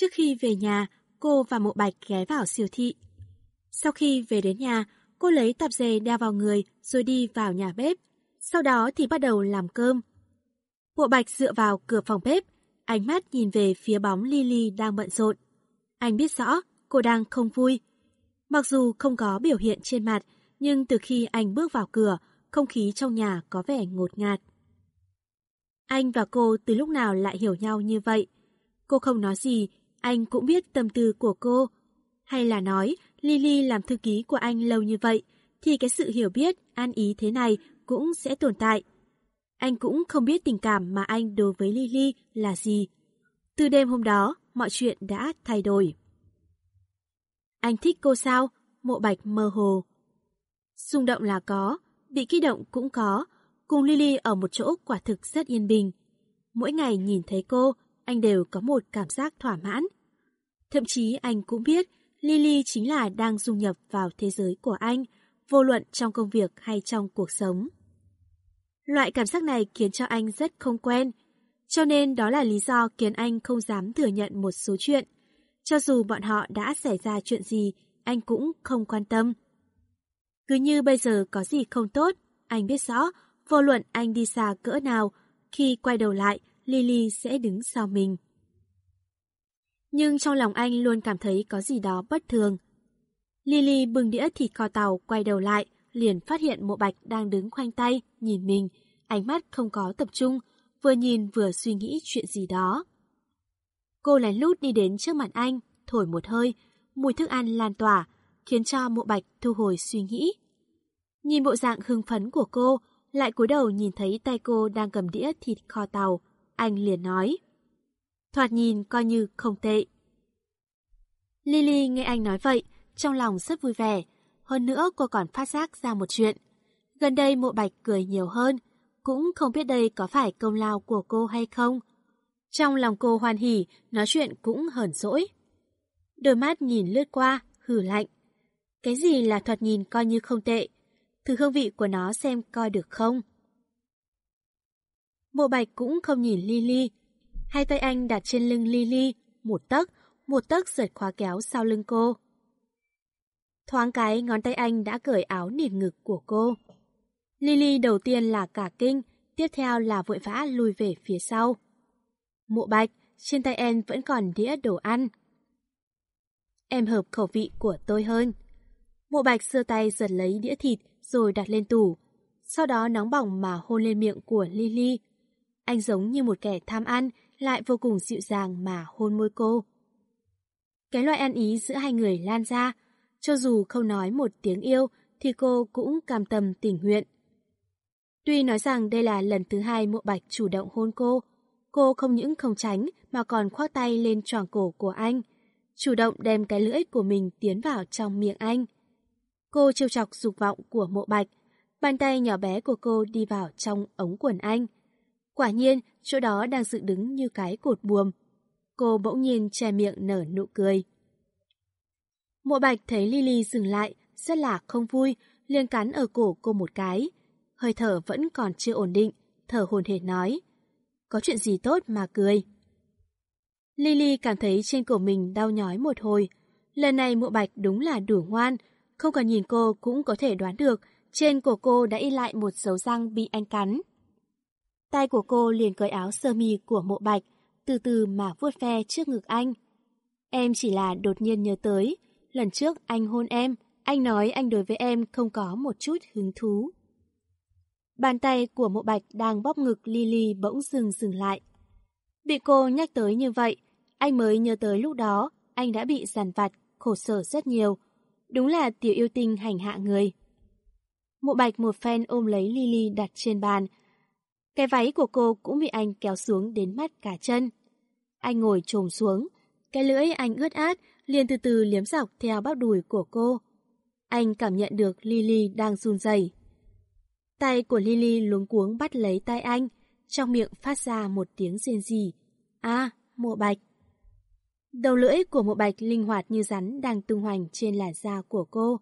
Trước khi về nhà, cô và Mộ Bạch ghé vào siêu thị. Sau khi về đến nhà, cô lấy tạp dề đeo vào người rồi đi vào nhà bếp. Sau đó thì bắt đầu làm cơm. Mộ Bạch dựa vào cửa phòng bếp, ánh mắt nhìn về phía bóng Lily đang bận rộn. Anh biết rõ cô đang không vui. Mặc dù không có biểu hiện trên mặt, nhưng từ khi anh bước vào cửa, không khí trong nhà có vẻ ngột ngạt. Anh và cô từ lúc nào lại hiểu nhau như vậy? Cô không nói gì, anh cũng biết tâm tư của cô. Hay là nói, Lily làm thư ký của anh lâu như vậy, thì cái sự hiểu biết, an ý thế này cũng sẽ tồn tại. Anh cũng không biết tình cảm mà anh đối với Lily là gì. Từ đêm hôm đó, mọi chuyện đã thay đổi. Anh thích cô sao? Mộ bạch mơ hồ. Xung động là có, bị kích động cũng có, cùng Lily ở một chỗ quả thực rất yên bình. Mỗi ngày nhìn thấy cô, anh đều có một cảm giác thỏa mãn. Thậm chí anh cũng biết Lily chính là đang dung nhập vào thế giới của anh, vô luận trong công việc hay trong cuộc sống. Loại cảm giác này khiến cho anh rất không quen, cho nên đó là lý do khiến anh không dám thừa nhận một số chuyện. Cho dù bọn họ đã xảy ra chuyện gì, anh cũng không quan tâm. Cứ như bây giờ có gì không tốt, anh biết rõ, vô luận anh đi xa cỡ nào, khi quay đầu lại, Lily sẽ đứng sau mình. Nhưng trong lòng anh luôn cảm thấy có gì đó bất thường. Lily bưng đĩa thịt kho tàu quay đầu lại, liền phát hiện mộ bạch đang đứng khoanh tay, nhìn mình, ánh mắt không có tập trung, vừa nhìn vừa suy nghĩ chuyện gì đó. Cô lén lút đi đến trước mặt anh, thổi một hơi, mùi thức ăn lan tỏa, khiến cho mộ bạch thu hồi suy nghĩ. Nhìn bộ dạng hưng phấn của cô, lại cúi đầu nhìn thấy tay cô đang cầm đĩa thịt kho tàu, anh liền nói. Thoạt nhìn coi như không tệ. Lily nghe anh nói vậy, trong lòng rất vui vẻ. Hơn nữa cô còn phát giác ra một chuyện. Gần đây mộ bạch cười nhiều hơn, cũng không biết đây có phải công lao của cô hay không. Trong lòng cô hoan hỉ, nói chuyện cũng hờn dỗi. Đôi mắt nhìn lướt qua, hử lạnh. Cái gì là thoạt nhìn coi như không tệ, thử hương vị của nó xem coi được không. Mộ bạch cũng không nhìn Lily. Hai tay anh đặt trên lưng Lily, một tấc, một tấc giật khóa kéo sau lưng cô. Thoáng cái ngón tay anh đã cởi áo nịt ngực của cô. Lily đầu tiên là cả kinh, tiếp theo là vội vã lùi về phía sau. Mộ bạch, trên tay em vẫn còn đĩa đồ ăn. Em hợp khẩu vị của tôi hơn. Mộ bạch sơ tay giật lấy đĩa thịt rồi đặt lên tủ. Sau đó nóng bỏng mà hôn lên miệng của Lily. Anh giống như một kẻ tham ăn, lại vô cùng dịu dàng mà hôn môi cô. Cái loại ăn ý giữa hai người lan ra, cho dù không nói một tiếng yêu thì cô cũng cam tâm tình nguyện. Tuy nói rằng đây là lần thứ hai mộ bạch chủ động hôn cô, cô không những không tránh mà còn khoác tay lên tròn cổ của anh, chủ động đem cái lưỡi của mình tiến vào trong miệng anh. Cô trêu chọc dục vọng của mộ bạch, bàn tay nhỏ bé của cô đi vào trong ống quần anh. Quả nhiên, chỗ đó đang dự đứng như cái cột buồm. Cô bỗng nhiên che miệng nở nụ cười. Mộ bạch thấy Lily dừng lại, rất là không vui, liền cắn ở cổ cô một cái. Hơi thở vẫn còn chưa ổn định, thở hồn hển nói. Có chuyện gì tốt mà cười. Lily cảm thấy trên cổ mình đau nhói một hồi. Lần này mộ bạch đúng là đủ ngoan, không cần nhìn cô cũng có thể đoán được trên cổ cô đã in lại một dấu răng bị anh cắn. Tay của cô liền cởi áo sơ mi của mộ bạch, từ từ mà vuốt ve trước ngực anh. Em chỉ là đột nhiên nhớ tới, lần trước anh hôn em, anh nói anh đối với em không có một chút hứng thú. Bàn tay của mộ bạch đang bóp ngực Lily bỗng dừng dừng lại. Bị cô nhắc tới như vậy, anh mới nhớ tới lúc đó anh đã bị giàn vặt, khổ sở rất nhiều. Đúng là tiểu yêu tinh hành hạ người. Mộ bạch một phen ôm lấy Lily đặt trên bàn, cái váy của cô cũng bị anh kéo xuống đến mắt cả chân. Anh ngồi trồm xuống, cái lưỡi anh ướt át liền từ từ liếm dọc theo bắp đùi của cô. Anh cảm nhận được Lily đang run rẩy. Tay của Lily luống cuống bắt lấy tay anh, trong miệng phát ra một tiếng rên rỉ. À, mộ bạch. Đầu lưỡi của mộ bạch linh hoạt như rắn đang tung hoành trên làn da của cô.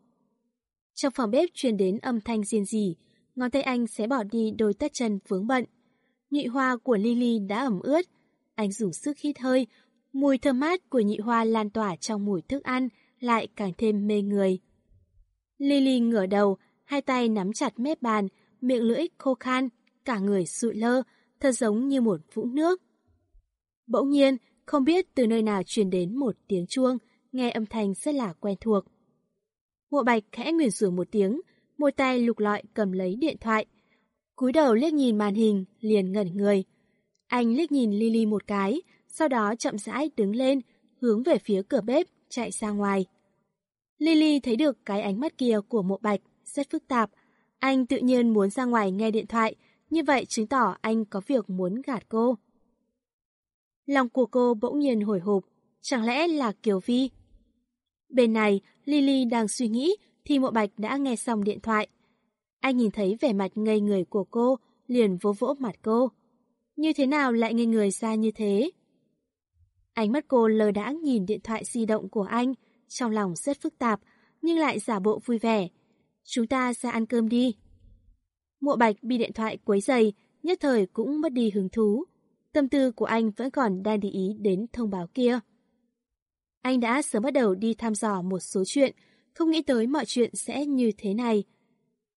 Trong phòng bếp truyền đến âm thanh rên rỉ, ngón tay anh sẽ bỏ đi đôi tất chân vướng bận. nhị hoa của Lily đã ẩm ướt. Anh dùng sức hít hơi, Mùi thơm mát của nhị hoa lan tỏa trong mùi thức ăn lại càng thêm mê người. Lily ngửa đầu, hai tay nắm chặt mép bàn, miệng lưỡi khô khan, cả người sụi lơ, thật giống như một vũng nước. Bỗng nhiên, không biết từ nơi nào truyền đến một tiếng chuông, nghe âm thanh rất là quen thuộc. Mộ bạch khẽ nguyền rủa một tiếng, môi tay lục lọi cầm lấy điện thoại. cúi đầu liếc nhìn màn hình, liền ngẩn người. Anh liếc nhìn Lily một cái, sau đó chậm rãi đứng lên, hướng về phía cửa bếp, chạy ra ngoài. Lily thấy được cái ánh mắt kia của mộ bạch, rất phức tạp. Anh tự nhiên muốn ra ngoài nghe điện thoại, như vậy chứng tỏ anh có việc muốn gạt cô. Lòng của cô bỗng nhiên hồi hộp, chẳng lẽ là Kiều Vi? Bên này, Lily đang suy nghĩ thì mộ bạch đã nghe xong điện thoại. Anh nhìn thấy vẻ mặt ngây người của cô, liền vỗ vỗ mặt cô. Như thế nào lại ngây người ra như thế? Ánh mắt cô lờ đãng nhìn điện thoại di động của anh, trong lòng rất phức tạp, nhưng lại giả bộ vui vẻ. Chúng ta ra ăn cơm đi. Mộ bạch bị điện thoại quấy dày, nhất thời cũng mất đi hứng thú. Tâm tư của anh vẫn còn đang để ý đến thông báo kia. Anh đã sớm bắt đầu đi thăm dò một số chuyện, không nghĩ tới mọi chuyện sẽ như thế này.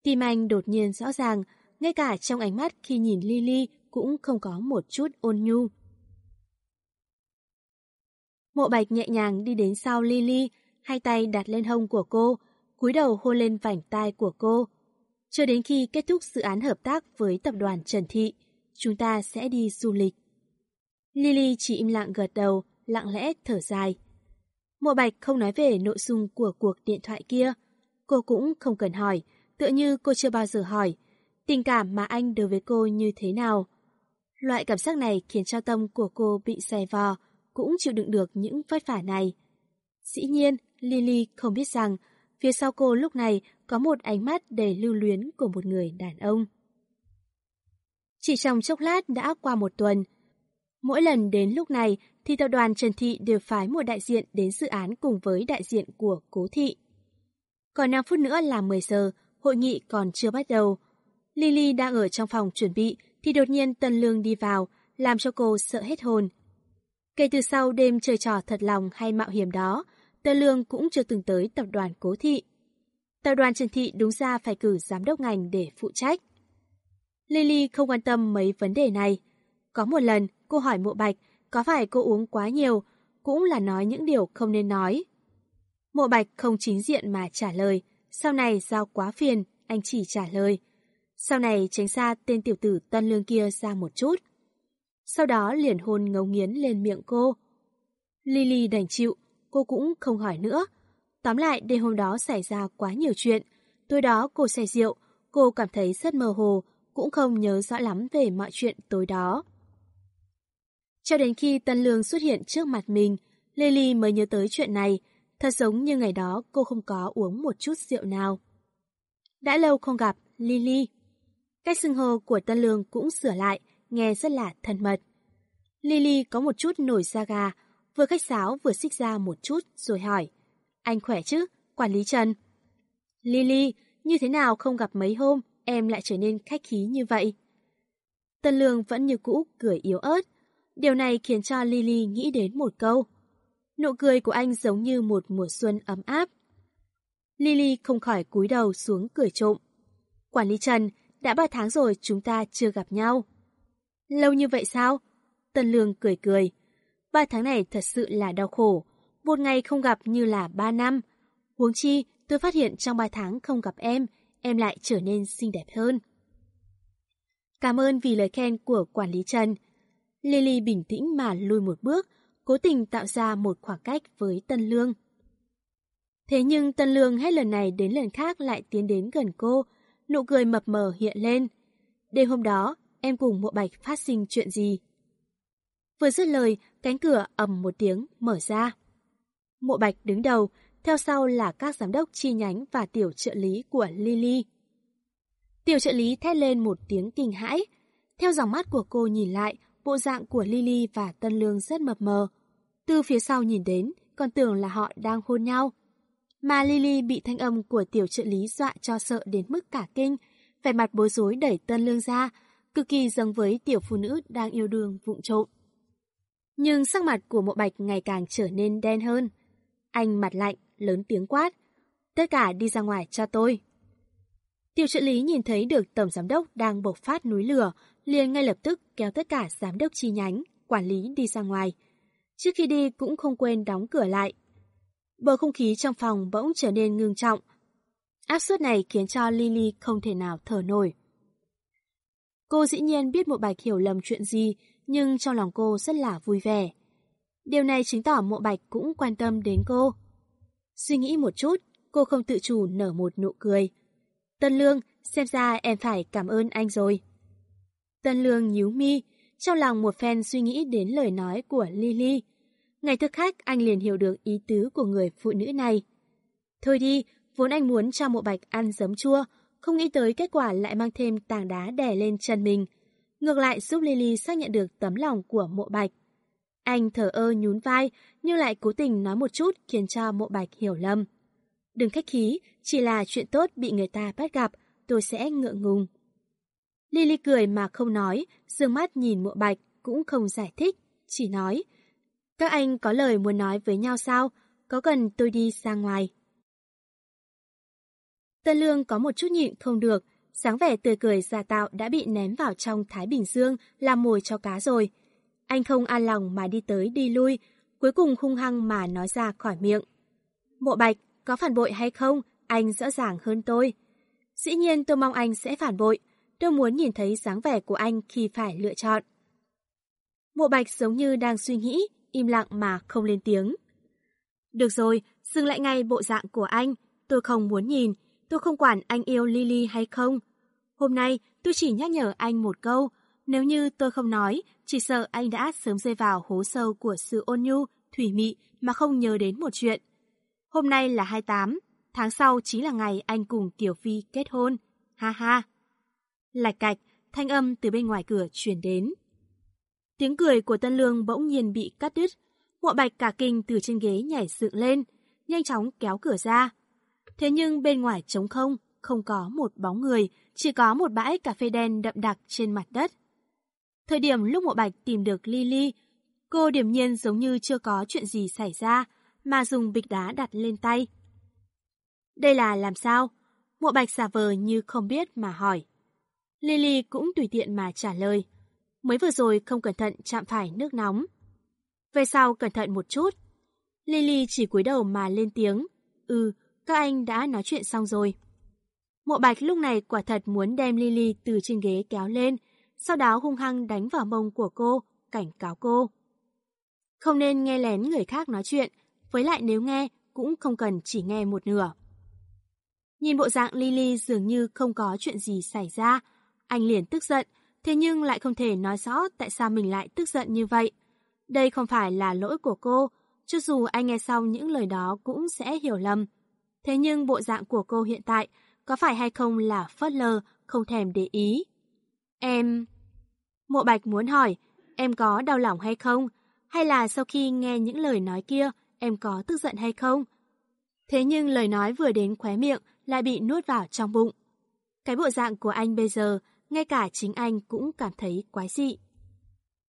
Tim anh đột nhiên rõ ràng, ngay cả trong ánh mắt khi nhìn Lily cũng không có một chút ôn nhu. Mộ bạch nhẹ nhàng đi đến sau Lily, hai tay đặt lên hông của cô, cúi đầu hôn lên vảnh tai của cô. Cho đến khi kết thúc dự án hợp tác với tập đoàn Trần Thị, chúng ta sẽ đi du lịch. Lily chỉ im lặng gật đầu, lặng lẽ thở dài. Mộ Bạch không nói về nội dung của cuộc điện thoại kia. Cô cũng không cần hỏi, tựa như cô chưa bao giờ hỏi. Tình cảm mà anh đối với cô như thế nào? Loại cảm giác này khiến cho tâm của cô bị xè vò, cũng chịu đựng được những vất vả này. Dĩ nhiên, Lily không biết rằng phía sau cô lúc này có một ánh mắt đầy lưu luyến của một người đàn ông. Chỉ trong chốc lát đã qua một tuần. Mỗi lần đến lúc này thì tập đoàn Trần Thị đều phái một đại diện đến dự án cùng với đại diện của Cố Thị. Còn 5 phút nữa là 10 giờ, hội nghị còn chưa bắt đầu. Lily đang ở trong phòng chuẩn bị thì đột nhiên Tân Lương đi vào, làm cho cô sợ hết hồn. Kể từ sau đêm chơi trò thật lòng hay mạo hiểm đó, Tân Lương cũng chưa từng tới tập đoàn Cố Thị. Tập đoàn Trần Thị đúng ra phải cử giám đốc ngành để phụ trách. Lily không quan tâm mấy vấn đề này. Có một lần, cô hỏi Mộ Bạch có phải cô uống quá nhiều, cũng là nói những điều không nên nói. Mộ Bạch không chính diện mà trả lời, sau này giao quá phiền, anh chỉ trả lời. Sau này tránh xa tên tiểu tử tân lương kia ra một chút. Sau đó liền hôn ngấu nghiến lên miệng cô. Lily đành chịu, cô cũng không hỏi nữa. Tóm lại đêm hôm đó xảy ra quá nhiều chuyện. Tối đó cô say rượu, cô cảm thấy rất mơ hồ, cũng không nhớ rõ lắm về mọi chuyện tối đó. Cho đến khi Tân Lương xuất hiện trước mặt mình, Lily mới nhớ tới chuyện này, thật giống như ngày đó cô không có uống một chút rượu nào. Đã lâu không gặp, Lily. Cách xưng hô của Tân Lương cũng sửa lại, nghe rất là thân mật. Lily có một chút nổi da gà, vừa khách sáo vừa xích ra một chút rồi hỏi. Anh khỏe chứ, quản lý Trần? Lily, như thế nào không gặp mấy hôm, em lại trở nên khách khí như vậy? Tân Lương vẫn như cũ, cười yếu ớt. Điều này khiến cho Lily nghĩ đến một câu. Nụ cười của anh giống như một mùa xuân ấm áp. Lily không khỏi cúi đầu xuống cười trộm. Quản lý Trần, đã ba tháng rồi chúng ta chưa gặp nhau. Lâu như vậy sao? Tân Lương cười cười. Ba tháng này thật sự là đau khổ. Một ngày không gặp như là ba năm. Huống chi, tôi phát hiện trong ba tháng không gặp em, em lại trở nên xinh đẹp hơn. Cảm ơn vì lời khen của quản lý Trần. Lily bình tĩnh mà lùi một bước, cố tình tạo ra một khoảng cách với Tân Lương. Thế nhưng Tân Lương hết lần này đến lần khác lại tiến đến gần cô, nụ cười mập mờ hiện lên. Đêm hôm đó, em cùng mộ bạch phát sinh chuyện gì? Vừa dứt lời, cánh cửa ầm một tiếng mở ra. Mộ bạch đứng đầu, theo sau là các giám đốc chi nhánh và tiểu trợ lý của Lily. Tiểu trợ lý thét lên một tiếng kinh hãi. Theo dòng mắt của cô nhìn lại, bộ dạng của Lily và Tân Lương rất mập mờ. Từ phía sau nhìn đến, còn tưởng là họ đang hôn nhau. Mà Lily bị thanh âm của tiểu trợ lý dọa cho sợ đến mức cả kinh, vẻ mặt bối rối đẩy Tân Lương ra, cực kỳ giống với tiểu phụ nữ đang yêu đương vụng trộm. Nhưng sắc mặt của mộ bạch ngày càng trở nên đen hơn. Anh mặt lạnh, lớn tiếng quát. Tất cả đi ra ngoài cho tôi. Tiểu trợ lý nhìn thấy được tổng giám đốc đang bộc phát núi lửa, liền ngay lập tức kéo tất cả giám đốc chi nhánh, quản lý đi ra ngoài. Trước khi đi cũng không quên đóng cửa lại. Bầu không khí trong phòng bỗng trở nên ngưng trọng. Áp suất này khiến cho Lily không thể nào thở nổi. Cô dĩ nhiên biết Mộ Bạch hiểu lầm chuyện gì, nhưng trong lòng cô rất là vui vẻ. Điều này chứng tỏ Mộ Bạch cũng quan tâm đến cô. Suy nghĩ một chút, cô không tự chủ nở một nụ cười. Tân Lương, xem ra em phải cảm ơn anh rồi. Tân Lương nhíu mi, trong lòng một phen suy nghĩ đến lời nói của Lily. Ngày thức khách anh liền hiểu được ý tứ của người phụ nữ này. Thôi đi, vốn anh muốn cho mộ bạch ăn giấm chua, không nghĩ tới kết quả lại mang thêm tảng đá đè lên chân mình. Ngược lại giúp Lily xác nhận được tấm lòng của mộ bạch. Anh thở ơ nhún vai, nhưng lại cố tình nói một chút khiến cho mộ bạch hiểu lầm. Đừng khách khí, chỉ là chuyện tốt bị người ta bắt gặp, tôi sẽ ngượng ngùng. Lily cười mà không nói, dương mắt nhìn mộ bạch, cũng không giải thích, chỉ nói. Các anh có lời muốn nói với nhau sao? Có cần tôi đi ra ngoài? Tân Lương có một chút nhịn không được, sáng vẻ tươi cười giả tạo đã bị ném vào trong Thái Bình Dương làm mồi cho cá rồi. Anh không an lòng mà đi tới đi lui, cuối cùng hung hăng mà nói ra khỏi miệng. Mộ Bạch, có phản bội hay không, anh rõ ràng hơn tôi. Dĩ nhiên tôi mong anh sẽ phản bội, tôi muốn nhìn thấy dáng vẻ của anh khi phải lựa chọn. Mộ Bạch giống như đang suy nghĩ, im lặng mà không lên tiếng. Được rồi, dừng lại ngay bộ dạng của anh, tôi không muốn nhìn, tôi không quản anh yêu Lily hay không. Hôm nay tôi chỉ nhắc nhở anh một câu, nếu như tôi không nói, chỉ sợ anh đã sớm rơi vào hố sâu của sự ôn nhu, thủy mị mà không nhớ đến một chuyện. Hôm nay là 28, tháng sau chính là ngày anh cùng Tiểu Phi kết hôn. Ha ha. Lạch cạch, thanh âm từ bên ngoài cửa truyền đến. Tiếng cười của Tân Lương bỗng nhiên bị cắt đứt. Mộ bạch cả kinh từ trên ghế nhảy dựng lên, nhanh chóng kéo cửa ra. Thế nhưng bên ngoài trống không, không có một bóng người, chỉ có một bãi cà phê đen đậm đặc trên mặt đất. Thời điểm lúc mộ bạch tìm được Lily, cô điểm nhiên giống như chưa có chuyện gì xảy ra, mà dùng bịch đá đặt lên tay. Đây là làm sao? Mộ bạch giả vờ như không biết mà hỏi. Lily cũng tùy tiện mà trả lời. Mới vừa rồi không cẩn thận chạm phải nước nóng. Về sau cẩn thận một chút. Lily chỉ cúi đầu mà lên tiếng. Ừ, các anh đã nói chuyện xong rồi. Mộ bạch lúc này quả thật muốn đem Lily từ trên ghế kéo lên, sau đó hung hăng đánh vào mông của cô, cảnh cáo cô. Không nên nghe lén người khác nói chuyện, với lại nếu nghe cũng không cần chỉ nghe một nửa. Nhìn bộ dạng Lily dường như không có chuyện gì xảy ra, anh liền tức giận, thế nhưng lại không thể nói rõ tại sao mình lại tức giận như vậy. Đây không phải là lỗi của cô, cho dù anh nghe xong những lời đó cũng sẽ hiểu lầm. Thế nhưng bộ dạng của cô hiện tại có phải hay không là phớt lờ, không thèm để ý. Em... Mộ Bạch muốn hỏi, em có đau lòng hay không? Hay là sau khi nghe những lời nói kia, em có tức giận hay không? Thế nhưng lời nói vừa đến khóe miệng lại bị nuốt vào trong bụng. Cái bộ dạng của anh bây giờ, ngay cả chính anh cũng cảm thấy quái dị.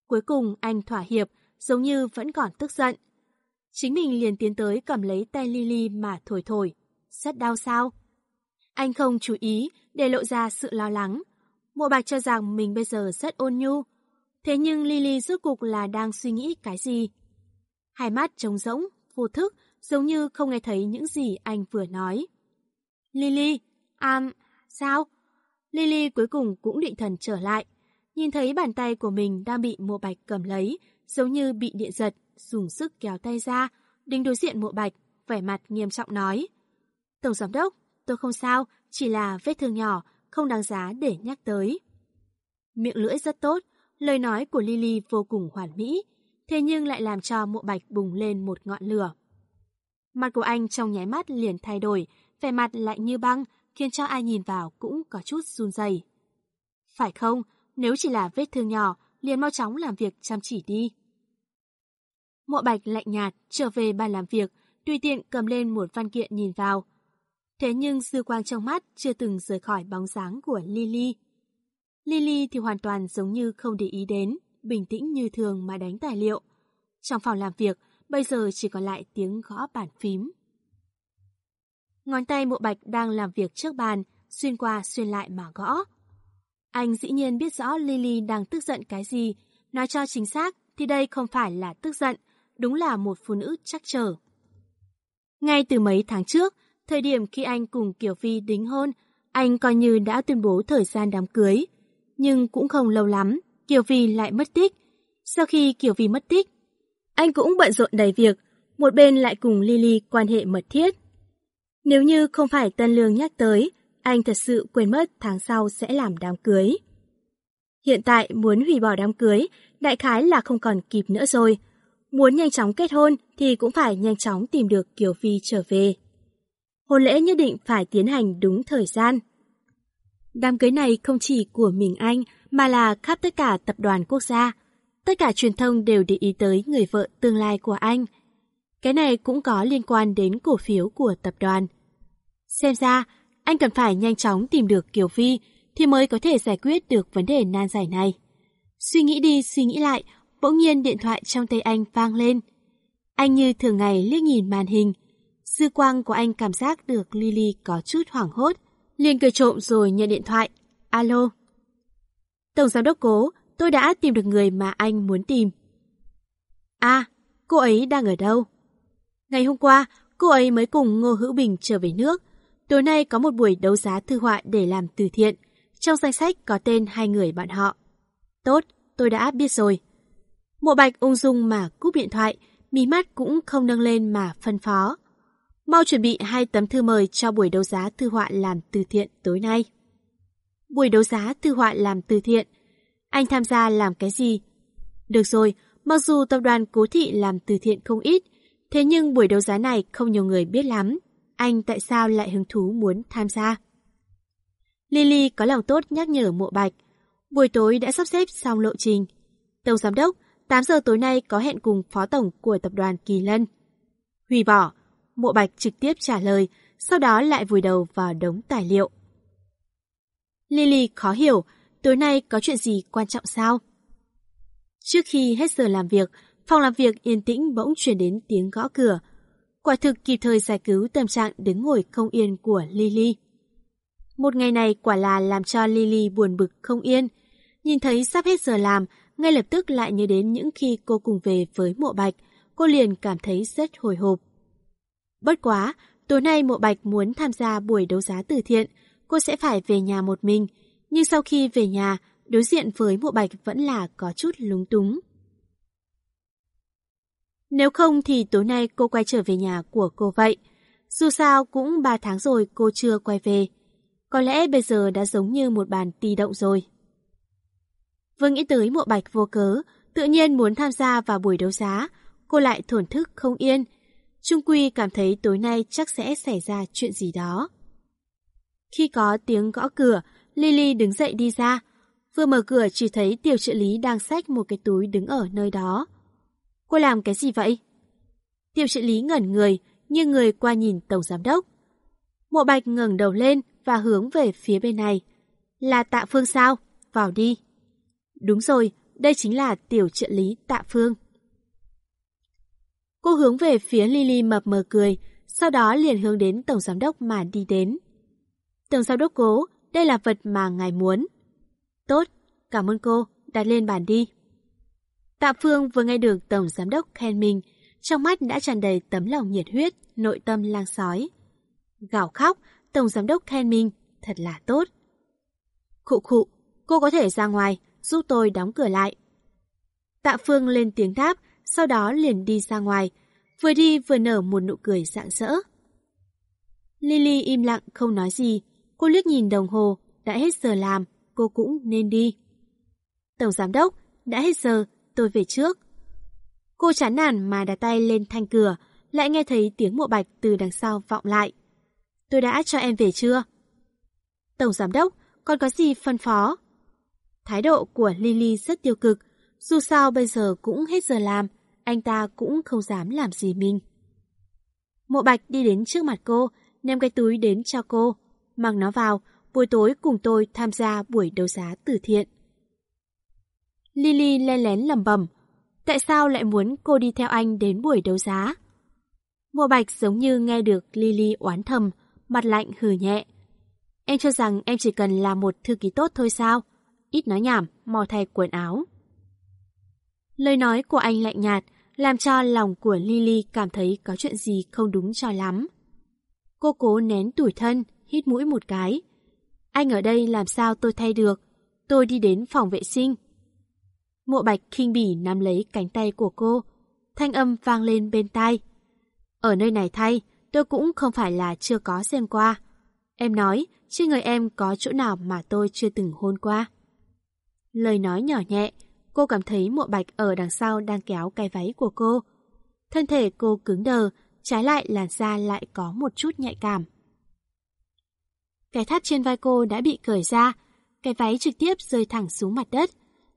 Cuối cùng anh thỏa hiệp, giống như vẫn còn tức giận. Chính mình liền tiến tới cầm lấy tay Lily mà thổi thổi. Rất đau sao? Anh không chú ý để lộ ra sự lo lắng. Mộ bạch cho rằng mình bây giờ rất ôn nhu. Thế nhưng Lily rốt cục là đang suy nghĩ cái gì? Hai mắt trống rỗng, vô thức, giống như không nghe thấy những gì anh vừa nói. Lily, à, sao? Lily cuối cùng cũng định thần trở lại. Nhìn thấy bàn tay của mình đang bị mộ bạch cầm lấy, giống như bị điện giật, dùng sức kéo tay ra, đứng đối diện mộ bạch, vẻ mặt nghiêm trọng nói. Tổng giám đốc, tôi không sao, chỉ là vết thương nhỏ, không đáng giá để nhắc tới. Miệng lưỡi rất tốt, lời nói của Lily vô cùng hoàn mỹ, thế nhưng lại làm cho mộ bạch bùng lên một ngọn lửa. Mặt của anh trong nháy mắt liền thay đổi, vẻ mặt lạnh như băng, khiến cho ai nhìn vào cũng có chút run rẩy. Phải không, nếu chỉ là vết thương nhỏ, liền mau chóng làm việc chăm chỉ đi. Mộ bạch lạnh nhạt, trở về bàn làm việc, tùy tiện cầm lên một văn kiện nhìn vào. Thế nhưng dư quang trong mắt chưa từng rời khỏi bóng dáng của Lily. Lily thì hoàn toàn giống như không để ý đến, bình tĩnh như thường mà đánh tài liệu. Trong phòng làm việc, bây giờ chỉ còn lại tiếng gõ bàn phím. Ngón tay mộ bạch đang làm việc trước bàn, xuyên qua xuyên lại mà gõ. Anh dĩ nhiên biết rõ Lily đang tức giận cái gì, nói cho chính xác thì đây không phải là tức giận, đúng là một phụ nữ chắc trở. Ngay từ mấy tháng trước, thời điểm khi anh cùng Kiều Vi đính hôn, anh coi như đã tuyên bố thời gian đám cưới. Nhưng cũng không lâu lắm, Kiều Vi lại mất tích. Sau khi Kiều Vi mất tích, anh cũng bận rộn đầy việc, một bên lại cùng Lily quan hệ mật thiết. Nếu như không phải Tân Lương nhắc tới, anh thật sự quên mất tháng sau sẽ làm đám cưới. Hiện tại muốn hủy bỏ đám cưới, đại khái là không còn kịp nữa rồi. Muốn nhanh chóng kết hôn thì cũng phải nhanh chóng tìm được Kiều Phi trở về. Hôn lễ nhất định phải tiến hành đúng thời gian. Đám cưới này không chỉ của mình anh mà là khắp tất cả tập đoàn quốc gia. Tất cả truyền thông đều để ý tới người vợ tương lai của anh. Cái này cũng có liên quan đến cổ phiếu của tập đoàn. Xem ra, anh cần phải nhanh chóng tìm được Kiều Phi thì mới có thể giải quyết được vấn đề nan giải này. Suy nghĩ đi suy nghĩ lại, bỗng nhiên điện thoại trong tay anh vang lên. Anh như thường ngày liếc nhìn màn hình. Dư quang của anh cảm giác được Lily có chút hoảng hốt. liền cười trộm rồi nhận điện thoại. Alo. Tổng giám đốc cố, tôi đã tìm được người mà anh muốn tìm. À, cô ấy đang ở đâu? Ngày hôm qua, cô ấy mới cùng Ngô Hữu Bình trở về nước. Tối nay có một buổi đấu giá thư họa để làm từ thiện. Trong danh sách có tên hai người bạn họ. Tốt, tôi đã biết rồi. Mộ bạch ung dung mà cúp điện thoại, mí mắt cũng không nâng lên mà phân phó. Mau chuẩn bị hai tấm thư mời cho buổi đấu giá thư họa làm từ thiện tối nay. Buổi đấu giá thư họa làm từ thiện. Anh tham gia làm cái gì? Được rồi, mặc dù tập đoàn cố thị làm từ thiện không ít, thế nhưng buổi đấu giá này không nhiều người biết lắm. Anh tại sao lại hứng thú muốn tham gia? Lily có lòng tốt nhắc nhở mộ bạch. Buổi tối đã sắp xếp xong lộ trình. Tổng giám đốc, 8 giờ tối nay có hẹn cùng phó tổng của tập đoàn Kỳ Lân. Hủy bỏ, mộ bạch trực tiếp trả lời, sau đó lại vùi đầu vào đống tài liệu. Lily khó hiểu, tối nay có chuyện gì quan trọng sao? Trước khi hết giờ làm việc, phòng làm việc yên tĩnh bỗng chuyển đến tiếng gõ cửa. Quả thực kịp thời giải cứu tâm trạng đứng ngồi không yên của Lily. Một ngày này quả là làm cho Lily buồn bực không yên. Nhìn thấy sắp hết giờ làm, ngay lập tức lại nhớ đến những khi cô cùng về với mộ bạch, cô liền cảm thấy rất hồi hộp. Bất quá, tối nay mộ bạch muốn tham gia buổi đấu giá từ thiện, cô sẽ phải về nhà một mình, nhưng sau khi về nhà, đối diện với mộ bạch vẫn là có chút lúng túng. Nếu không thì tối nay cô quay trở về nhà của cô vậy. Dù sao cũng 3 tháng rồi cô chưa quay về. Có lẽ bây giờ đã giống như một bàn tì động rồi. Vừa nghĩ tới mộ bạch vô cớ, tự nhiên muốn tham gia vào buổi đấu giá, cô lại thổn thức không yên. Trung Quy cảm thấy tối nay chắc sẽ xảy ra chuyện gì đó. Khi có tiếng gõ cửa, Lily đứng dậy đi ra. Vừa mở cửa chỉ thấy tiểu trợ lý đang xách một cái túi đứng ở nơi đó. Cô làm cái gì vậy? Tiểu trợ lý ngẩn người, như người qua nhìn tổng giám đốc. Mộ bạch ngẩng đầu lên và hướng về phía bên này. Là tạ phương sao? Vào đi. Đúng rồi, đây chính là tiểu trợ lý tạ phương. Cô hướng về phía Lily mập mờ cười, sau đó liền hướng đến tổng giám đốc mà đi đến. Tổng giám đốc cố, đây là vật mà ngài muốn. Tốt, cảm ơn cô, đặt lên bàn đi. Tạ Phương vừa nghe được Tổng Giám đốc khen mình, trong mắt đã tràn đầy tấm lòng nhiệt huyết, nội tâm lang sói. Gào khóc, Tổng Giám đốc khen mình, thật là tốt. Khụ khụ, cô có thể ra ngoài, giúp tôi đóng cửa lại. Tạ Phương lên tiếng đáp, sau đó liền đi ra ngoài, vừa đi vừa nở một nụ cười rạng rỡ. Lily im lặng không nói gì, cô liếc nhìn đồng hồ, đã hết giờ làm, cô cũng nên đi. Tổng Giám đốc, đã hết giờ, tôi về trước. Cô chán nản mà đặt tay lên thanh cửa, lại nghe thấy tiếng mộ bạch từ đằng sau vọng lại. Tôi đã cho em về chưa? Tổng giám đốc, còn có gì phân phó? Thái độ của Lily rất tiêu cực, dù sao bây giờ cũng hết giờ làm, anh ta cũng không dám làm gì mình. Mộ bạch đi đến trước mặt cô, ném cái túi đến cho cô, mang nó vào, buổi tối cùng tôi tham gia buổi đấu giá từ thiện. Lily len lén lầm bầm. Tại sao lại muốn cô đi theo anh đến buổi đấu giá? Mùa Bạch giống như nghe được Lily oán thầm, mặt lạnh hừ nhẹ. Em cho rằng em chỉ cần là một thư ký tốt thôi sao? Ít nói nhảm, mò thay quần áo. Lời nói của anh lạnh nhạt, làm cho lòng của Lily cảm thấy có chuyện gì không đúng cho lắm. Cô cố nén tủi thân, hít mũi một cái. Anh ở đây làm sao tôi thay được? Tôi đi đến phòng vệ sinh. Mộ bạch khinh bỉ nắm lấy cánh tay của cô. Thanh âm vang lên bên tai. Ở nơi này thay, tôi cũng không phải là chưa có xem qua. Em nói, trên người em có chỗ nào mà tôi chưa từng hôn qua. Lời nói nhỏ nhẹ, cô cảm thấy mộ bạch ở đằng sau đang kéo cái váy của cô. Thân thể cô cứng đờ, trái lại làn da lại có một chút nhạy cảm. Cái thắt trên vai cô đã bị cởi ra, cái váy trực tiếp rơi thẳng xuống mặt đất.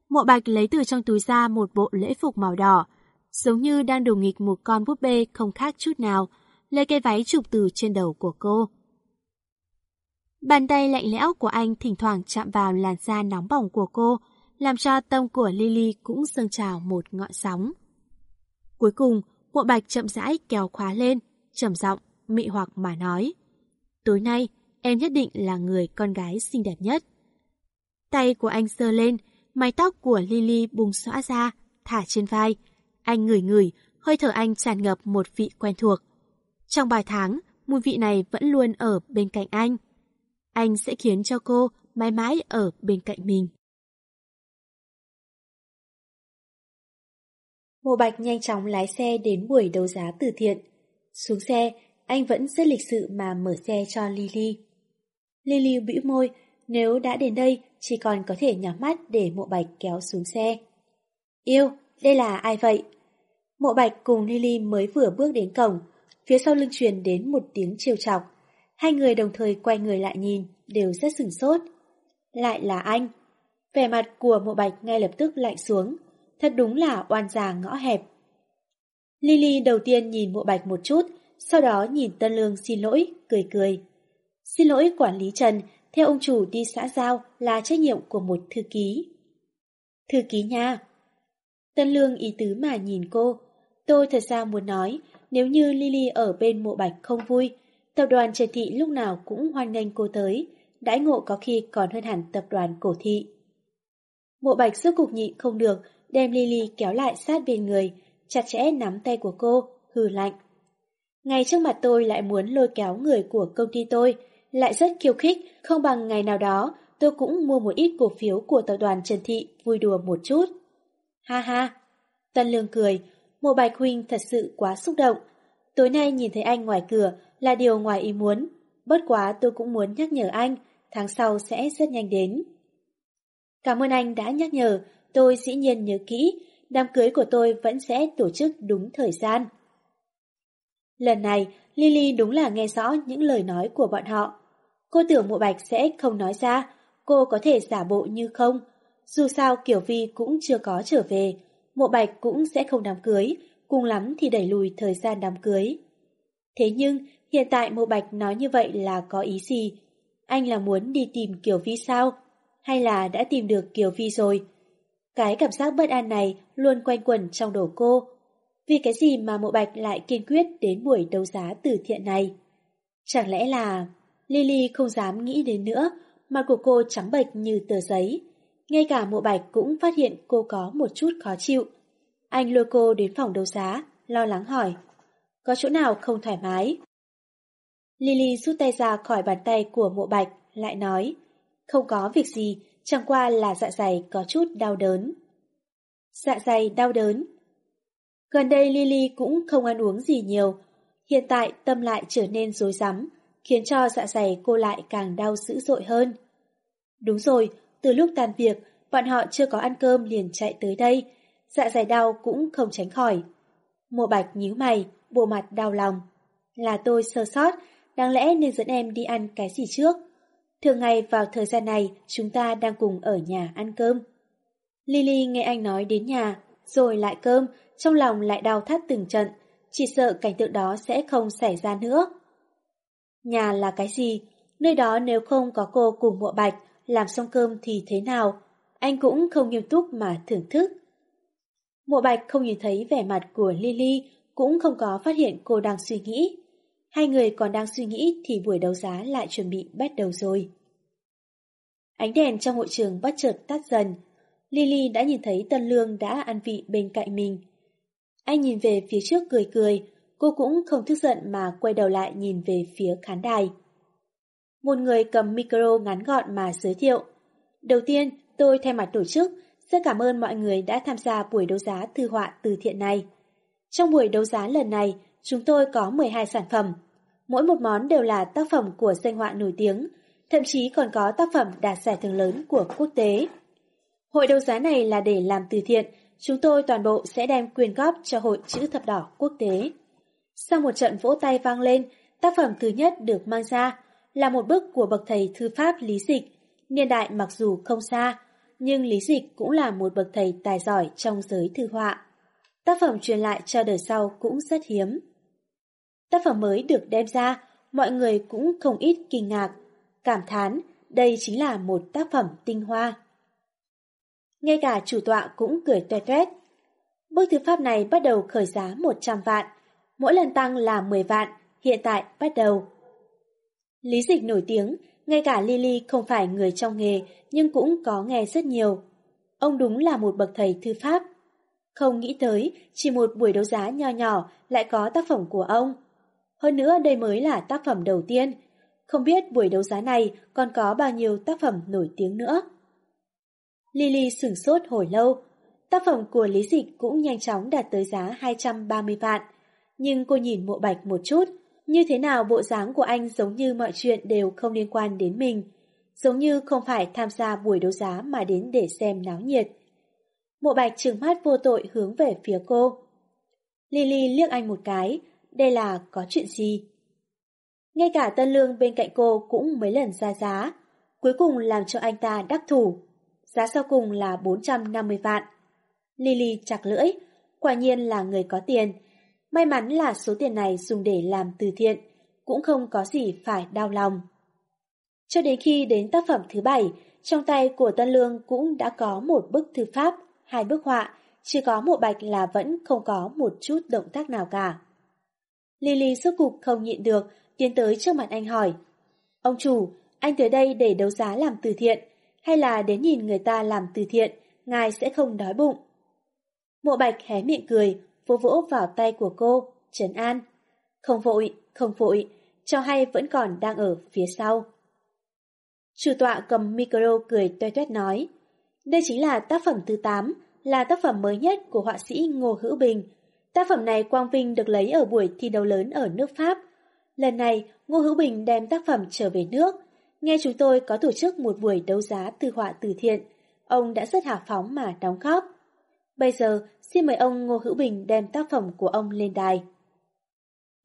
Mộ bạch lấy từ trong túi ra một bộ lễ phục màu đỏ, giống như đang đùa nghịch một con búp bê không khác chút nào, lấy cái váy chụp từ trên đầu của cô. Bàn tay lạnh lẽo của anh thỉnh thoảng chạm vào làn da nóng bỏng của cô, làm cho tâm của Lily cũng dâng trào một ngọn sóng. Cuối cùng, mộ bạch chậm rãi kéo khóa lên, trầm giọng, mị hoặc mà nói. Tối nay, em nhất định là người con gái xinh đẹp nhất. Tay của anh sơ lên, mái tóc của Lily bùng xõa ra, thả trên vai. Anh ngửi ngửi, hơi thở anh tràn ngập một vị quen thuộc. Trong vài tháng, mùi vị này vẫn luôn ở bên cạnh anh. Anh sẽ khiến cho cô mãi mãi ở bên cạnh mình. Mộ Bạch nhanh chóng lái xe đến buổi đấu giá từ thiện. Xuống xe, anh vẫn rất lịch sự mà mở xe cho Lily. Lily bĩu môi, nếu đã đến đây, chỉ còn có thể nhắm mắt để mộ bạch kéo xuống xe. Yêu, đây là ai vậy? Mộ bạch cùng Lily mới vừa bước đến cổng, phía sau lưng truyền đến một tiếng trêu chọc. Hai người đồng thời quay người lại nhìn, đều rất sửng sốt. Lại là anh. Vẻ mặt của mộ bạch ngay lập tức lạnh xuống, thật đúng là oan già ngõ hẹp. Lily đầu tiên nhìn mộ bạch một chút, sau đó nhìn Tân Lương xin lỗi, cười cười. Xin lỗi quản lý Trần, theo ông chủ đi xã giao là trách nhiệm của một thư ký. Thư ký nha. Tân Lương ý tứ mà nhìn cô. Tôi thật ra muốn nói, nếu như Lily ở bên mộ bạch không vui, tập đoàn Trần Thị lúc nào cũng hoan nghênh cô tới, đãi ngộ có khi còn hơn hẳn tập đoàn cổ thị. Mộ bạch rốt cục nhị không được, đem Lily kéo lại sát bên người, chặt chẽ nắm tay của cô, hừ lạnh. Ngay trước mặt tôi lại muốn lôi kéo người của công ty tôi, lại rất khiêu khích, không bằng ngày nào đó tôi cũng mua một ít cổ phiếu của tập đoàn Trần Thị vui đùa một chút. Ha ha! Tân Lương cười, Mộ Bạch Huynh thật sự quá xúc động. Tối nay nhìn thấy anh ngoài cửa là điều ngoài ý muốn. Bất quá tôi cũng muốn nhắc nhở anh, tháng sau sẽ rất nhanh đến. Cảm ơn anh đã nhắc nhở, tôi dĩ nhiên nhớ kỹ, đám cưới của tôi vẫn sẽ tổ chức đúng thời gian. Lần này, Lily đúng là nghe rõ những lời nói của bọn họ. Cô tưởng mộ bạch sẽ không nói ra, cô có thể giả bộ như không. Dù sao kiều Vi cũng chưa có trở về, mộ bạch cũng sẽ không đám cưới, cùng lắm thì đẩy lùi thời gian đám cưới. Thế nhưng, hiện tại mộ bạch nói như vậy là có ý gì? Anh là muốn đi tìm Kiều Vi sao? Hay là đã tìm được Kiều Vi rồi? Cái cảm giác bất an này luôn quanh quẩn trong đầu cô. Vì cái gì mà mộ bạch lại kiên quyết đến buổi đấu giá từ thiện này? Chẳng lẽ là... Lily không dám nghĩ đến nữa, mặt của cô trắng bệch như tờ giấy. Ngay cả mộ bạch cũng phát hiện cô có một chút khó chịu. Anh lôi cô đến phòng đấu giá, lo lắng hỏi. Có chỗ nào không thoải mái? Lily rút tay ra khỏi bàn tay của mộ bạch, lại nói. Không có việc gì, chẳng qua là dạ dày có chút đau đớn. Dạ dày đau đớn. Gần đây Lily cũng không ăn uống gì nhiều. Hiện tại tâm lại trở nên rối rắm, khiến cho dạ dày cô lại càng đau dữ dội hơn. Đúng rồi, từ lúc tan việc, bọn họ chưa có ăn cơm liền chạy tới đây, dạ dày đau cũng không tránh khỏi. Mộ bạch nhíu mày, bộ mặt đau lòng. Là tôi sơ sót, đáng lẽ nên dẫn em đi ăn cái gì trước. Thường ngày vào thời gian này, chúng ta đang cùng ở nhà ăn cơm. Lily nghe anh nói đến nhà, rồi lại cơm, trong lòng lại đau thắt từng trận, chỉ sợ cảnh tượng đó sẽ không xảy ra nữa. Nhà là cái gì? Nơi đó nếu không có cô cùng mộ bạch, làm xong cơm thì thế nào? Anh cũng không nghiêm túc mà thưởng thức. Mộ Bạch không nhìn thấy vẻ mặt của Lily, cũng không có phát hiện cô đang suy nghĩ. Hai người còn đang suy nghĩ thì buổi đấu giá lại chuẩn bị bắt đầu rồi. Ánh đèn trong hội trường bất chợt tắt dần. Lily đã nhìn thấy Tân Lương đã ăn vị bên cạnh mình. Anh nhìn về phía trước cười cười, cô cũng không tức giận mà quay đầu lại nhìn về phía khán đài. Một người cầm micro ngắn gọn mà giới thiệu. Đầu tiên, tôi thay mặt tổ chức, rất cảm ơn mọi người đã tham gia buổi đấu giá thư họa từ thiện này. Trong buổi đấu giá lần này, chúng tôi có 12 sản phẩm. Mỗi một món đều là tác phẩm của danh họa nổi tiếng, thậm chí còn có tác phẩm đạt giải thưởng lớn của quốc tế. Hội đấu giá này là để làm từ thiện, chúng tôi toàn bộ sẽ đem quyên góp cho Hội Chữ Thập Đỏ quốc tế. Sau một trận vỗ tay vang lên, tác phẩm thứ nhất được mang ra là một bức của bậc thầy thư pháp Lý Dịch. Niên đại mặc dù không xa, nhưng Lý Dịch cũng là một bậc thầy tài giỏi trong giới thư họa. Tác phẩm truyền lại cho đời sau cũng rất hiếm. Tác phẩm mới được đem ra, mọi người cũng không ít kinh ngạc, cảm thán đây chính là một tác phẩm tinh hoa. Ngay cả chủ tọa cũng cười toe toét. Bức thư pháp này bắt đầu khởi giá 100 vạn, mỗi lần tăng là 10 vạn, hiện tại bắt đầu. Lý dịch nổi tiếng, ngay cả Lily không phải người trong nghề nhưng cũng có nghe rất nhiều. Ông đúng là một bậc thầy thư pháp. Không nghĩ tới, chỉ một buổi đấu giá nho nhỏ lại có tác phẩm của ông. Hơn nữa đây mới là tác phẩm đầu tiên. Không biết buổi đấu giá này còn có bao nhiêu tác phẩm nổi tiếng nữa. Lily sửng sốt hồi lâu. Tác phẩm của Lý Dịch cũng nhanh chóng đạt tới giá 230 vạn. Nhưng cô nhìn mộ bạch một chút, như thế nào bộ dáng của anh giống như mọi chuyện đều không liên quan đến mình, giống như không phải tham gia buổi đấu giá mà đến để xem náo nhiệt. Mộ bạch trừng mắt vô tội hướng về phía cô. Lily liếc anh một cái, đây là có chuyện gì? Ngay cả Tân Lương bên cạnh cô cũng mấy lần ra giá, cuối cùng làm cho anh ta đắc thủ. Giá sau cùng là 450 vạn. Lily chặt lưỡi, quả nhiên là người có tiền, May mắn là số tiền này dùng để làm từ thiện, cũng không có gì phải đau lòng. Cho đến khi đến tác phẩm thứ bảy, trong tay của Tân Lương cũng đã có một bức thư pháp, hai bức họa, chỉ có một bạch là vẫn không có một chút động tác nào cả. Lily suốt cục không nhịn được, tiến tới trước mặt anh hỏi. Ông chủ, anh tới đây để đấu giá làm từ thiện, hay là đến nhìn người ta làm từ thiện, ngài sẽ không đói bụng? Mộ bạch hé miệng cười, vỗ vỗ vào tay của cô, trấn an. Không vội, không vội, cho hay vẫn còn đang ở phía sau. Chủ tọa cầm micro cười toe toét nói. Đây chính là tác phẩm thứ 8, là tác phẩm mới nhất của họa sĩ Ngô Hữu Bình. Tác phẩm này Quang Vinh được lấy ở buổi thi đấu lớn ở nước Pháp. Lần này, Ngô Hữu Bình đem tác phẩm trở về nước. Nghe chúng tôi có tổ chức một buổi đấu giá từ họa từ thiện. Ông đã rất hào phóng mà đóng góp. Bây giờ, xin mời ông Ngô Hữu Bình đem tác phẩm của ông lên đài.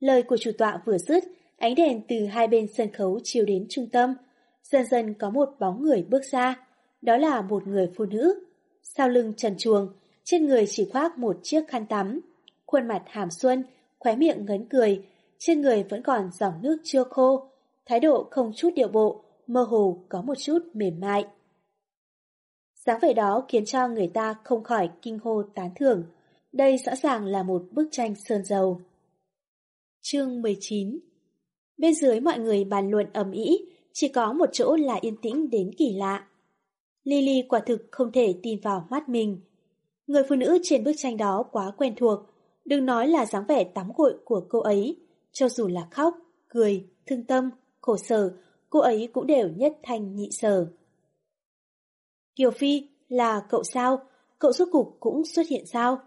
Lời của chủ tọa vừa dứt, ánh đèn từ hai bên sân khấu chiếu đến trung tâm. Dần dần có một bóng người bước ra, đó là một người phụ nữ. Sau lưng trần chuồng, trên người chỉ khoác một chiếc khăn tắm. Khuôn mặt hàm xuân, khóe miệng ngấn cười, trên người vẫn còn dòng nước chưa khô, thái độ không chút điệu bộ, mơ hồ có một chút mềm mại dáng vẻ đó khiến cho người ta không khỏi kinh hô tán thưởng. Đây rõ ràng là một bức tranh sơn dầu. Chương 19 Bên dưới mọi người bàn luận ầm ĩ, chỉ có một chỗ là yên tĩnh đến kỳ lạ. Lily quả thực không thể tin vào mắt mình. Người phụ nữ trên bức tranh đó quá quen thuộc, đừng nói là dáng vẻ tắm gội của cô ấy, cho dù là khóc, cười, thương tâm, khổ sở, cô ấy cũng đều nhất thanh nhị sở. Kiều Phi, là cậu sao? Cậu suốt cục cũng xuất hiện sao?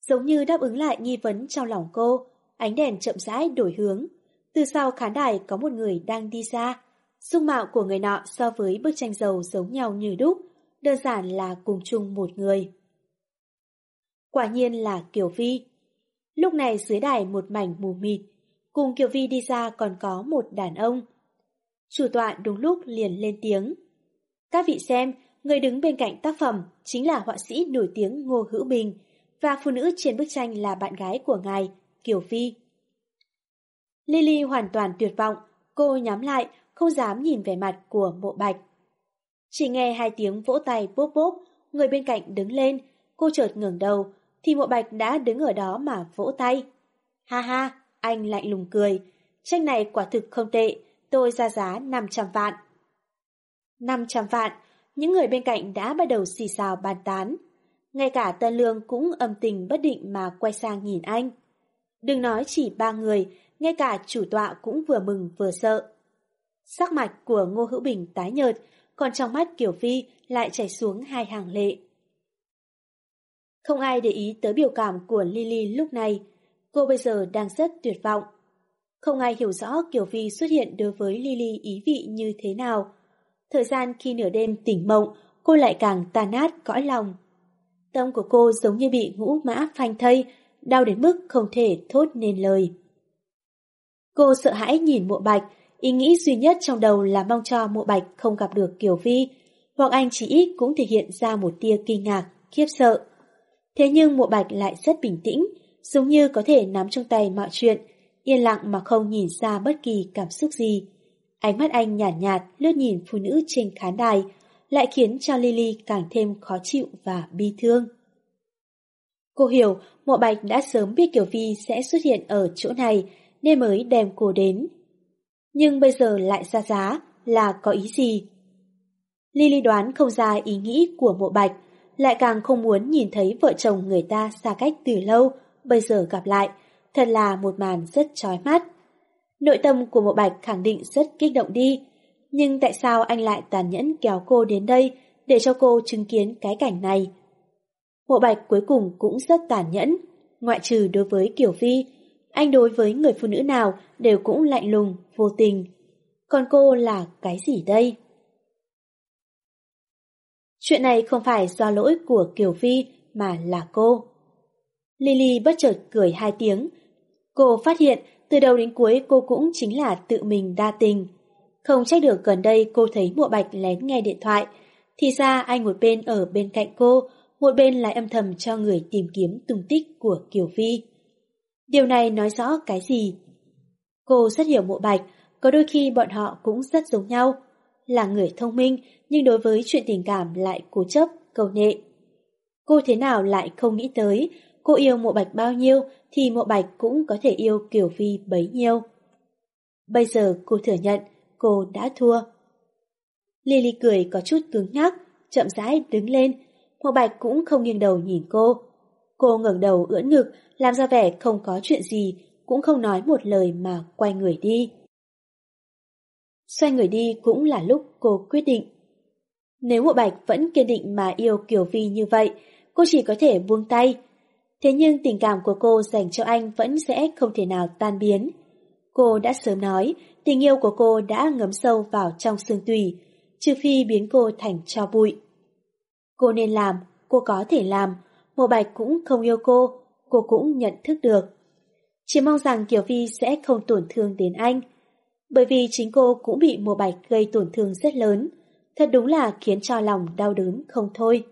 Giống như đáp ứng lại nghi vấn trong lòng cô, ánh đèn chậm rãi đổi hướng. Từ sau khán đài có một người đang đi ra. Dung mạo của người nọ so với bức tranh dầu giống nhau như đúc, đơn giản là cùng chung một người. Quả nhiên là Kiều Vi. Lúc này dưới đài một mảnh mù mịt, cùng Kiều Vi đi ra còn có một đàn ông. Chủ tọa đúng lúc liền lên tiếng. Các vị xem, người đứng bên cạnh tác phẩm chính là họa sĩ nổi tiếng Ngô Hữu Bình, và phụ nữ trên bức tranh là bạn gái của ngài, Kiều Phi. Lily hoàn toàn tuyệt vọng, cô nhắm lại, không dám nhìn vẻ mặt của mộ bạch. Chỉ nghe hai tiếng vỗ tay bốp bốp, người bên cạnh đứng lên, cô chợt ngẩng đầu, thì mộ bạch đã đứng ở đó mà vỗ tay. Ha ha, anh lạnh lùng cười. Tranh này quả thực không tệ, tôi ra giá 500 vạn. 500 vạn, những người bên cạnh đã bắt đầu xì xào bàn tán. Ngay cả Tân Lương cũng âm tình bất định mà quay sang nhìn anh. Đừng nói chỉ ba người, ngay cả chủ tọa cũng vừa mừng vừa sợ. Sắc mạch của Ngô Hữu Bình tái nhợt, còn trong mắt Kiều Phi lại chảy xuống hai hàng lệ. Không ai để ý tới biểu cảm của Lily lúc này, cô bây giờ đang rất tuyệt vọng. Không ai hiểu rõ Kiều Phi xuất hiện đối với Lily ý vị như thế nào. Thời gian khi nửa đêm tỉnh mộng, cô lại càng tàn nát cõi lòng. Tâm của cô giống như bị ngũ mã phanh thây, đau đến mức không thể thốt nên lời. Cô sợ hãi nhìn mộ bạch, ý nghĩ duy nhất trong đầu là mong cho mộ bạch không gặp được Kiều Vi, hoặc anh chỉ ít cũng thể hiện ra một tia kinh ngạc, khiếp sợ. Thế nhưng mộ bạch lại rất bình tĩnh, giống như có thể nắm trong tay mọi chuyện, yên lặng mà không nhìn ra bất kỳ cảm xúc gì. Ánh mắt anh nhạt, nhạt lướt nhìn phụ nữ trên khán đài, lại khiến cho Lily càng thêm khó chịu và bi thương. Cô hiểu mộ bạch đã sớm biết Kiều Vi sẽ xuất hiện ở chỗ này nên mới đem cô đến. Nhưng bây giờ lại ra giá là có ý gì? Lily đoán không ra ý nghĩ của mộ bạch, lại càng không muốn nhìn thấy vợ chồng người ta xa cách từ lâu, bây giờ gặp lại, thật là một màn rất chói mắt. Nội tâm của mộ bạch khẳng định rất kích động đi, nhưng tại sao anh lại tàn nhẫn kéo cô đến đây để cho cô chứng kiến cái cảnh này? Mộ bạch cuối cùng cũng rất tàn nhẫn, ngoại trừ đối với Kiều Phi, anh đối với người phụ nữ nào đều cũng lạnh lùng, vô tình. Còn cô là cái gì đây? Chuyện này không phải do lỗi của Kiều Phi mà là cô. Lily bất chợt cười hai tiếng. Cô phát hiện từ đầu đến cuối cô cũng chính là tự mình đa tình. Không trách được gần đây cô thấy mộ bạch lén nghe điện thoại. Thì ra anh một bên ở bên cạnh cô, một bên lại âm thầm cho người tìm kiếm tung tích của Kiều vi Điều này nói rõ cái gì? Cô rất hiểu mộ bạch, có đôi khi bọn họ cũng rất giống nhau. Là người thông minh, nhưng đối với chuyện tình cảm lại cố chấp, cầu nệ. Cô thế nào lại không nghĩ tới, cô yêu mộ bạch bao nhiêu thì mộ bạch cũng có thể yêu Kiều Phi bấy nhiêu. Bây giờ cô thừa nhận, cô đã thua. Lily cười có chút cứng nhắc, chậm rãi đứng lên, mộ bạch cũng không nghiêng đầu nhìn cô. Cô ngẩng đầu ưỡn ngực, làm ra vẻ không có chuyện gì, cũng không nói một lời mà quay người đi. Xoay người đi cũng là lúc cô quyết định. Nếu Mộ Bạch vẫn kiên định mà yêu Kiều Vi như vậy, cô chỉ có thể buông tay. Thế nhưng tình cảm của cô dành cho anh vẫn sẽ không thể nào tan biến. Cô đã sớm nói, tình yêu của cô đã ngấm sâu vào trong xương tùy, trừ phi biến cô thành cho bụi. Cô nên làm, cô có thể làm, Mộ Bạch cũng không yêu cô, cô cũng nhận thức được. Chỉ mong rằng Kiều Vi sẽ không tổn thương đến anh. Bởi vì chính cô cũng bị Mộ bạch gây tổn thương rất lớn. Thật đúng là khiến cho lòng đau đớn không thôi.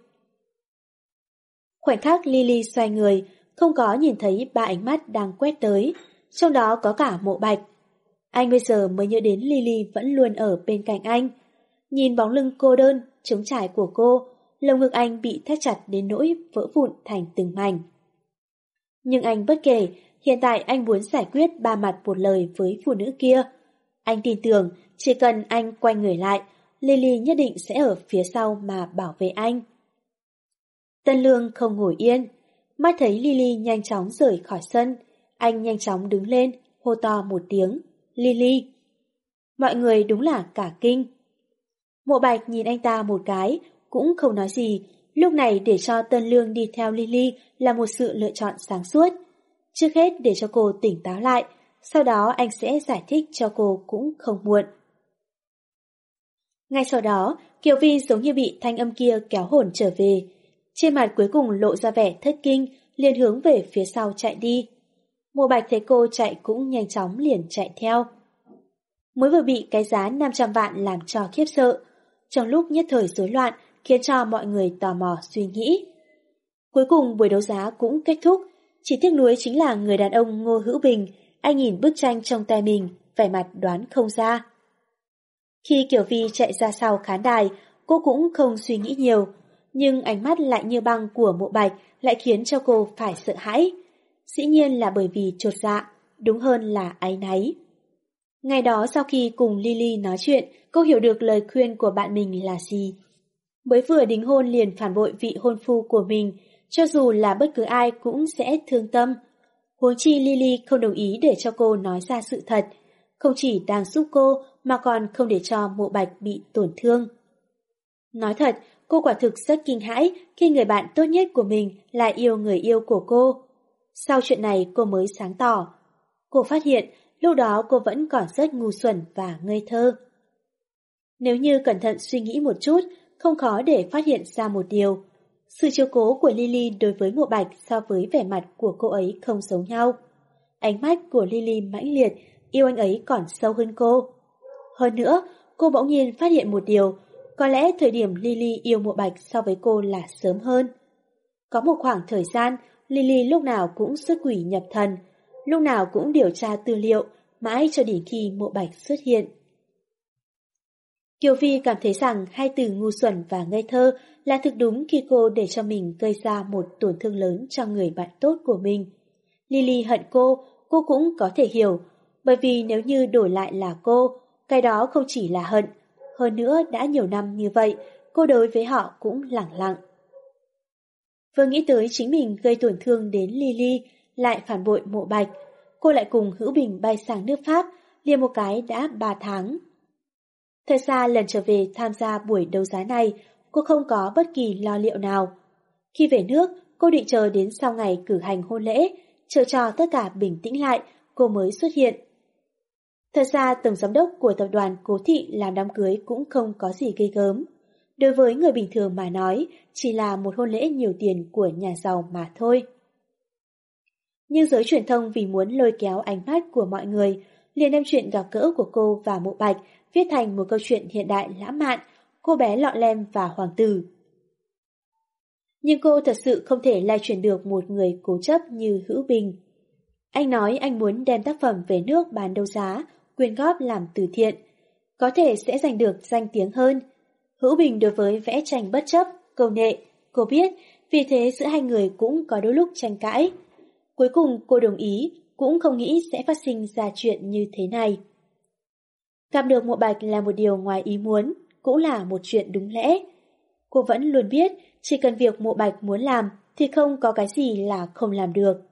Khoảnh khắc Lily xoay người, không có nhìn thấy ba ánh mắt đang quét tới, trong đó có cả mộ bạch. Anh bây giờ mới nhớ đến Lily vẫn luôn ở bên cạnh anh. Nhìn bóng lưng cô đơn, trống trải của cô, lồng ngực anh bị thắt chặt đến nỗi vỡ vụn thành từng mảnh. Nhưng anh bất kể, hiện tại anh muốn giải quyết ba mặt một lời với phụ nữ kia. Anh tin tưởng, chỉ cần anh quay người lại, Lily nhất định sẽ ở phía sau mà bảo vệ anh. Tân Lương không ngồi yên, mắt thấy Lily nhanh chóng rời khỏi sân, anh nhanh chóng đứng lên, hô to một tiếng, Lily. Mọi người đúng là cả kinh. Mộ Bạch nhìn anh ta một cái, cũng không nói gì, lúc này để cho Tân Lương đi theo Lily là một sự lựa chọn sáng suốt. Trước hết để cho cô tỉnh táo lại, sau đó anh sẽ giải thích cho cô cũng không muộn. Ngay sau đó, Kiều Vi giống như bị thanh âm kia kéo hồn trở về. Trên mặt cuối cùng lộ ra vẻ thất kinh, liền hướng về phía sau chạy đi. Mùa bạch thấy cô chạy cũng nhanh chóng liền chạy theo. Mới vừa bị cái giá 500 vạn làm cho khiếp sợ. Trong lúc nhất thời rối loạn, khiến cho mọi người tò mò suy nghĩ. Cuối cùng buổi đấu giá cũng kết thúc, chỉ tiếc nuối chính là người đàn ông Ngô Hữu Bình, anh nhìn bức tranh trong tay mình, vẻ mặt đoán không ra. Khi Kiều Vi chạy ra sau khán đài, cô cũng không suy nghĩ nhiều. Nhưng ánh mắt lại như băng của mộ bạch lại khiến cho cô phải sợ hãi. Dĩ nhiên là bởi vì trột dạ, đúng hơn là áy náy. Ngày đó sau khi cùng Lily nói chuyện, cô hiểu được lời khuyên của bạn mình là gì. Mới vừa đính hôn liền phản bội vị hôn phu của mình, cho dù là bất cứ ai cũng sẽ thương tâm. Huống chi Lily không đồng ý để cho cô nói ra sự thật, không chỉ đang giúp cô mà còn không để cho mộ bạch bị tổn thương. Nói thật, cô quả thực rất kinh hãi khi người bạn tốt nhất của mình lại yêu người yêu của cô. Sau chuyện này cô mới sáng tỏ. Cô phát hiện lúc đó cô vẫn còn rất ngu xuẩn và ngây thơ. Nếu như cẩn thận suy nghĩ một chút, không khó để phát hiện ra một điều. Sự chiếu cố của Lily đối với mộ bạch so với vẻ mặt của cô ấy không giống nhau. Ánh mắt của Lily mãnh liệt, yêu anh ấy còn sâu hơn cô. Hơn nữa, cô bỗng nhiên phát hiện một điều, có lẽ thời điểm Lily yêu mộ bạch so với cô là sớm hơn. Có một khoảng thời gian, Lily lúc nào cũng xuất quỷ nhập thần, lúc nào cũng điều tra tư liệu, mãi cho đến khi mộ bạch xuất hiện. Kiều Vi cảm thấy rằng hai từ ngu xuẩn và ngây thơ là thực đúng khi cô để cho mình gây ra một tổn thương lớn cho người bạn tốt của mình. Lily hận cô, cô cũng có thể hiểu, bởi vì nếu như đổi lại là cô, cái đó không chỉ là hận, hơn nữa đã nhiều năm như vậy, cô đối với họ cũng lẳng lặng. Vừa nghĩ tới chính mình gây tổn thương đến Lily, lại phản bội mộ bạch, cô lại cùng Hữu Bình bay sang nước Pháp, liền một cái đã 3 tháng. Thật ra lần trở về tham gia buổi đấu giá này, cô không có bất kỳ lo liệu nào. Khi về nước, cô định chờ đến sau ngày cử hành hôn lễ, chờ cho tất cả bình tĩnh lại, cô mới xuất hiện. Thật ra tổng giám đốc của tập đoàn Cố Thị làm đám cưới cũng không có gì gây gớm. Đối với người bình thường mà nói, chỉ là một hôn lễ nhiều tiền của nhà giàu mà thôi. Nhưng giới truyền thông vì muốn lôi kéo ánh mắt của mọi người, liền đem chuyện gặp gỡ của cô và Mộ Bạch viết thành một câu chuyện hiện đại lãng mạn, cô bé lọ lem và hoàng tử. Nhưng cô thật sự không thể lai chuyển được một người cố chấp như Hữu Bình. Anh nói anh muốn đem tác phẩm về nước bán đấu giá, quyên góp làm từ thiện. Có thể sẽ giành được danh tiếng hơn. Hữu Bình đối với vẽ tranh bất chấp, cầu nệ, cô biết, vì thế giữa hai người cũng có đôi lúc tranh cãi. Cuối cùng cô đồng ý, cũng không nghĩ sẽ phát sinh ra chuyện như thế này. Gặp được mộ bạch là một điều ngoài ý muốn, cũng là một chuyện đúng lẽ. Cô vẫn luôn biết, chỉ cần việc mộ bạch muốn làm thì không có cái gì là không làm được.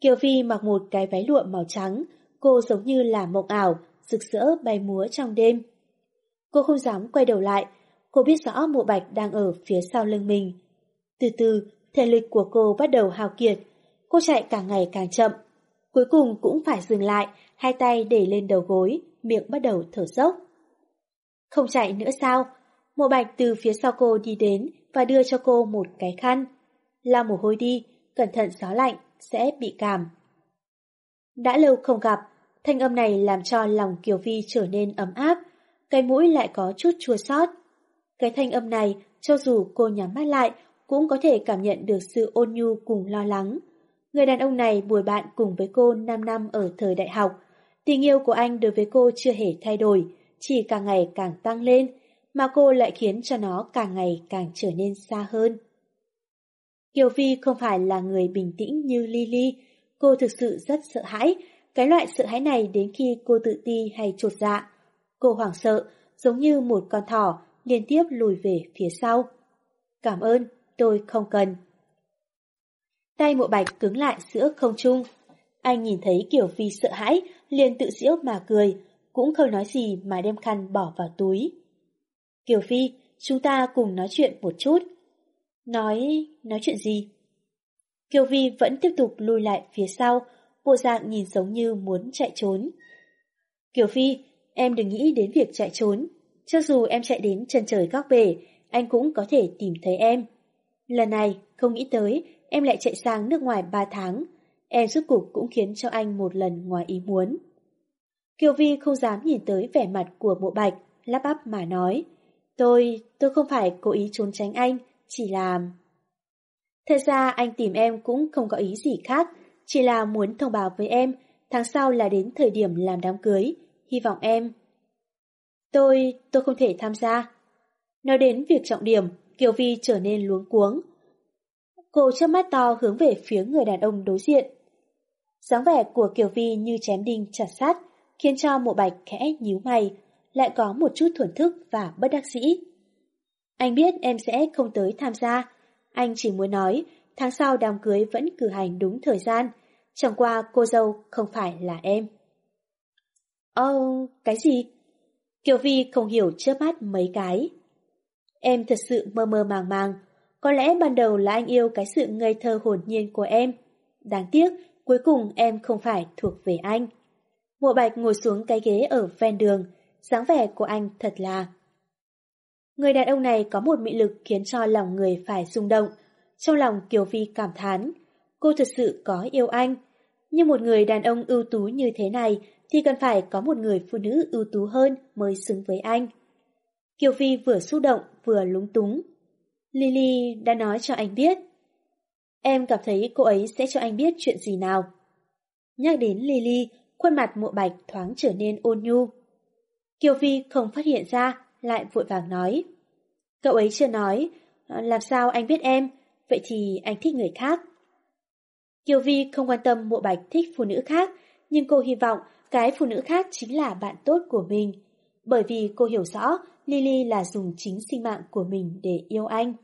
Kiều Vi mặc một cái váy lụa màu trắng, cô giống như là mộng ảo, rực rỡ bay múa trong đêm. Cô không dám quay đầu lại, cô biết rõ mộ bạch đang ở phía sau lưng mình. Từ từ, thể lực của cô bắt đầu hao kiệt, cô chạy càng ngày càng chậm. Cuối cùng cũng phải dừng lại, hai tay để lên đầu gối, miệng bắt đầu thở dốc. Không chạy nữa sao? Mộ bạch từ phía sau cô đi đến và đưa cho cô một cái khăn. Lau mồ hôi đi, cẩn thận gió lạnh, sẽ bị cảm. Đã lâu không gặp, thanh âm này làm cho lòng Kiều Vi trở nên ấm áp, cái mũi lại có chút chua xót. Cái thanh âm này, cho dù cô nhắm mắt lại, cũng có thể cảm nhận được sự ôn nhu cùng lo lắng. Người đàn ông này bồi bạn cùng với cô 5 năm ở thời đại học, Tình yêu của anh đối với cô chưa hề thay đổi, chỉ càng ngày càng tăng lên, mà cô lại khiến cho nó càng ngày càng trở nên xa hơn. Kiều Phi không phải là người bình tĩnh như Lily, cô thực sự rất sợ hãi, cái loại sợ hãi này đến khi cô tự ti hay trột dạ. Cô hoảng sợ, giống như một con thỏ, liên tiếp lùi về phía sau. Cảm ơn, tôi không cần. Tay mộ bạch cứng lại giữa không trung. Anh nhìn thấy Kiều Phi sợ hãi, liền tự giễu mà cười, cũng không nói gì mà đem khăn bỏ vào túi. Kiều Phi, chúng ta cùng nói chuyện một chút. Nói... nói chuyện gì? Kiều Vi vẫn tiếp tục lùi lại phía sau, bộ dạng nhìn giống như muốn chạy trốn. Kiều Phi, em đừng nghĩ đến việc chạy trốn. Cho dù em chạy đến chân trời góc bể, anh cũng có thể tìm thấy em. Lần này, không nghĩ tới, em lại chạy sang nước ngoài 3 tháng, em suốt cục cũng khiến cho anh một lần ngoài ý muốn. Kiều Vi không dám nhìn tới vẻ mặt của mộ bạch, lắp bắp mà nói. Tôi, tôi không phải cố ý trốn tránh anh, chỉ là... Thật ra anh tìm em cũng không có ý gì khác, chỉ là muốn thông báo với em, tháng sau là đến thời điểm làm đám cưới, hy vọng em... Tôi, tôi không thể tham gia. Nói đến việc trọng điểm, Kiều Vi trở nên luống cuống. Cô chớp mắt to hướng về phía người đàn ông đối diện. dáng vẻ của Kiều Vi như chém đinh chặt sát, khiến cho mộ bạch khẽ nhíu mày, lại có một chút thuần thức và bất đắc dĩ. Anh biết em sẽ không tới tham gia. Anh chỉ muốn nói, tháng sau đám cưới vẫn cử hành đúng thời gian, chẳng qua cô dâu không phải là em. ô oh, cái gì? Kiều Vi không hiểu chớp mắt mấy cái. Em thật sự mơ mơ màng màng, có lẽ ban đầu là anh yêu cái sự ngây thơ hồn nhiên của em. Đáng tiếc, cuối cùng em không phải thuộc về anh. Mộ bạch ngồi xuống cái ghế ở ven đường, dáng vẻ của anh thật là... Người đàn ông này có một mị lực khiến cho lòng người phải rung động. Trong lòng Kiều Vi cảm thán, cô thật sự có yêu anh. Nhưng một người đàn ông ưu tú như thế này thì cần phải có một người phụ nữ ưu tú hơn mới xứng với anh. Kiều Vi vừa xúc động vừa lúng túng. Lily đã nói cho anh biết. Em cảm thấy cô ấy sẽ cho anh biết chuyện gì nào. Nhắc đến Lily, khuôn mặt mộ bạch thoáng trở nên ôn nhu. Kiều Vi không phát hiện ra, lại vội vàng nói. Cậu ấy chưa nói, ờ, làm sao anh biết em, vậy thì anh thích người khác. Kiều Vi không quan tâm mộ bạch thích phụ nữ khác, nhưng cô hy vọng cái phụ nữ khác chính là bạn tốt của mình. Bởi vì cô hiểu rõ Lily là dùng chính sinh mạng của mình để yêu anh.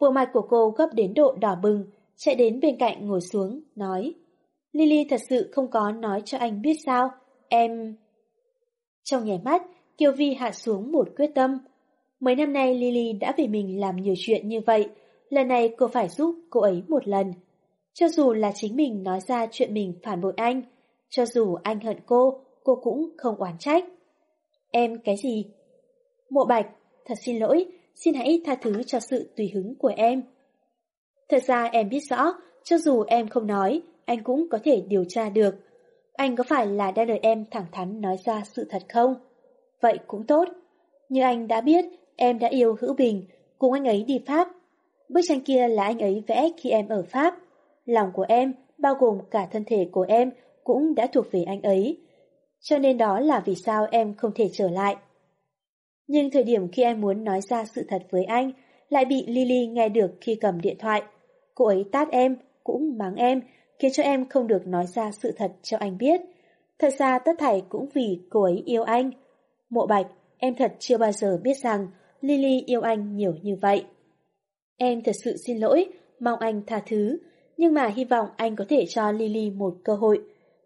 Bộ mặt của cô gấp đến độ đỏ bừng, chạy đến bên cạnh ngồi xuống, nói Lily thật sự không có nói cho anh biết sao, em... Trong nhảy mắt, Kiều Vi hạ xuống một quyết tâm. Mấy năm nay Lily đã vì mình làm nhiều chuyện như vậy, lần này cô phải giúp cô ấy một lần. Cho dù là chính mình nói ra chuyện mình phản bội anh, cho dù anh hận cô, cô cũng không oán trách. Em cái gì? Mộ Bạch, thật xin lỗi, xin hãy tha thứ cho sự tùy hứng của em. Thật ra em biết rõ, cho dù em không nói, anh cũng có thể điều tra được. Anh có phải là đang đợi em thẳng thắn nói ra sự thật không? Vậy cũng tốt. Như anh đã biết, em đã yêu Hữu Bình, cùng anh ấy đi Pháp. Bức tranh kia là anh ấy vẽ khi em ở Pháp. Lòng của em, bao gồm cả thân thể của em, cũng đã thuộc về anh ấy. Cho nên đó là vì sao em không thể trở lại. Nhưng thời điểm khi em muốn nói ra sự thật với anh, lại bị Lily nghe được khi cầm điện thoại. Cô ấy tát em, cũng mắng em, khiến cho em không được nói ra sự thật cho anh biết. Thật ra tất thảy cũng vì cô ấy yêu anh. Mộ Bạch, em thật chưa bao giờ biết rằng Lily yêu anh nhiều như vậy. Em thật sự xin lỗi, mong anh tha thứ, nhưng mà hy vọng anh có thể cho Lily một cơ hội.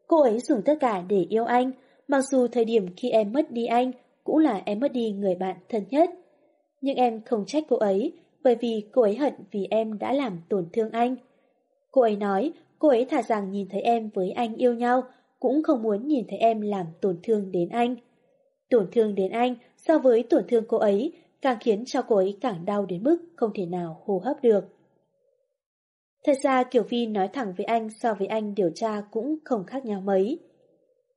Cô ấy dùng tất cả để yêu anh, mặc dù thời điểm khi em mất đi anh, cũng là em mất đi người bạn thân nhất. Nhưng em không trách cô ấy, bởi vì cô ấy hận vì em đã làm tổn thương anh. Cô ấy nói cô ấy thả rằng nhìn thấy em với anh yêu nhau, cũng không muốn nhìn thấy em làm tổn thương đến anh. Tổn thương đến anh so với tổn thương cô ấy càng khiến cho cô ấy càng đau đến mức không thể nào hô hấp được. Thật ra Kiều Vi nói thẳng với anh so với anh điều tra cũng không khác nhau mấy.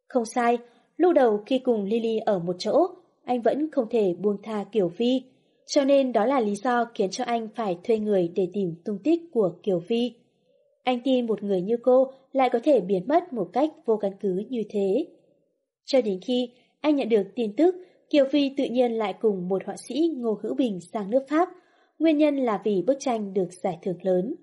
Không sai, lúc đầu khi cùng Lily ở một chỗ, anh vẫn không thể buông tha Kiều Vi, cho nên đó là lý do khiến cho anh phải thuê người để tìm tung tích của Kiều Vi. Anh tin một người như cô lại có thể biến mất một cách vô căn cứ như thế. Cho đến khi anh nhận được tin tức Kiều Phi tự nhiên lại cùng một họa sĩ Ngô Hữu Bình sang nước Pháp, nguyên nhân là vì bức tranh được giải thưởng lớn.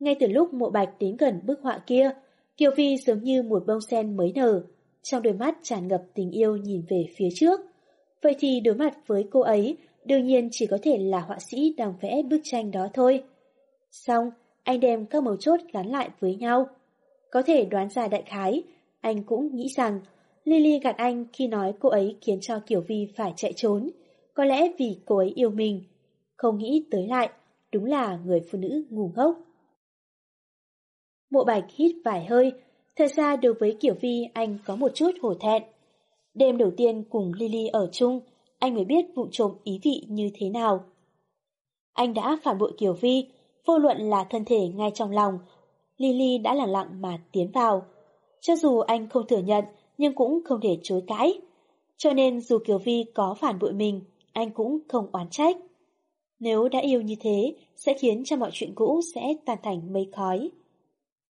Ngay từ lúc mộ bạch đến gần bức họa kia, Kiều Phi giống như một bông sen mới nở, trong đôi mắt tràn ngập tình yêu nhìn về phía trước. Vậy thì đối mặt với cô ấy, đương nhiên chỉ có thể là họa sĩ đang vẽ bức tranh đó thôi. Xong, anh đem các mấu chốt gắn lại với nhau. Có thể đoán ra đại khái, anh cũng nghĩ rằng Lily gạt anh khi nói cô ấy khiến cho Kiều Vi phải chạy trốn, có lẽ vì cô ấy yêu mình. Không nghĩ tới lại, đúng là người phụ nữ ngu ngốc. Mộ bạch hít vài hơi, thật ra đối với Kiều Vi anh có một chút hổ thẹn. Đêm đầu tiên cùng Lily ở chung, anh mới biết vụ trộm ý vị như thế nào. Anh đã phản bội Kiều Vi, vô luận là thân thể ngay trong lòng, Lily đã lặng lặng mà tiến vào. Cho dù anh không thừa nhận, nhưng cũng không thể chối cãi. Cho nên dù Kiều Vi có phản bội mình, anh cũng không oán trách. Nếu đã yêu như thế, sẽ khiến cho mọi chuyện cũ sẽ tan thành mây khói.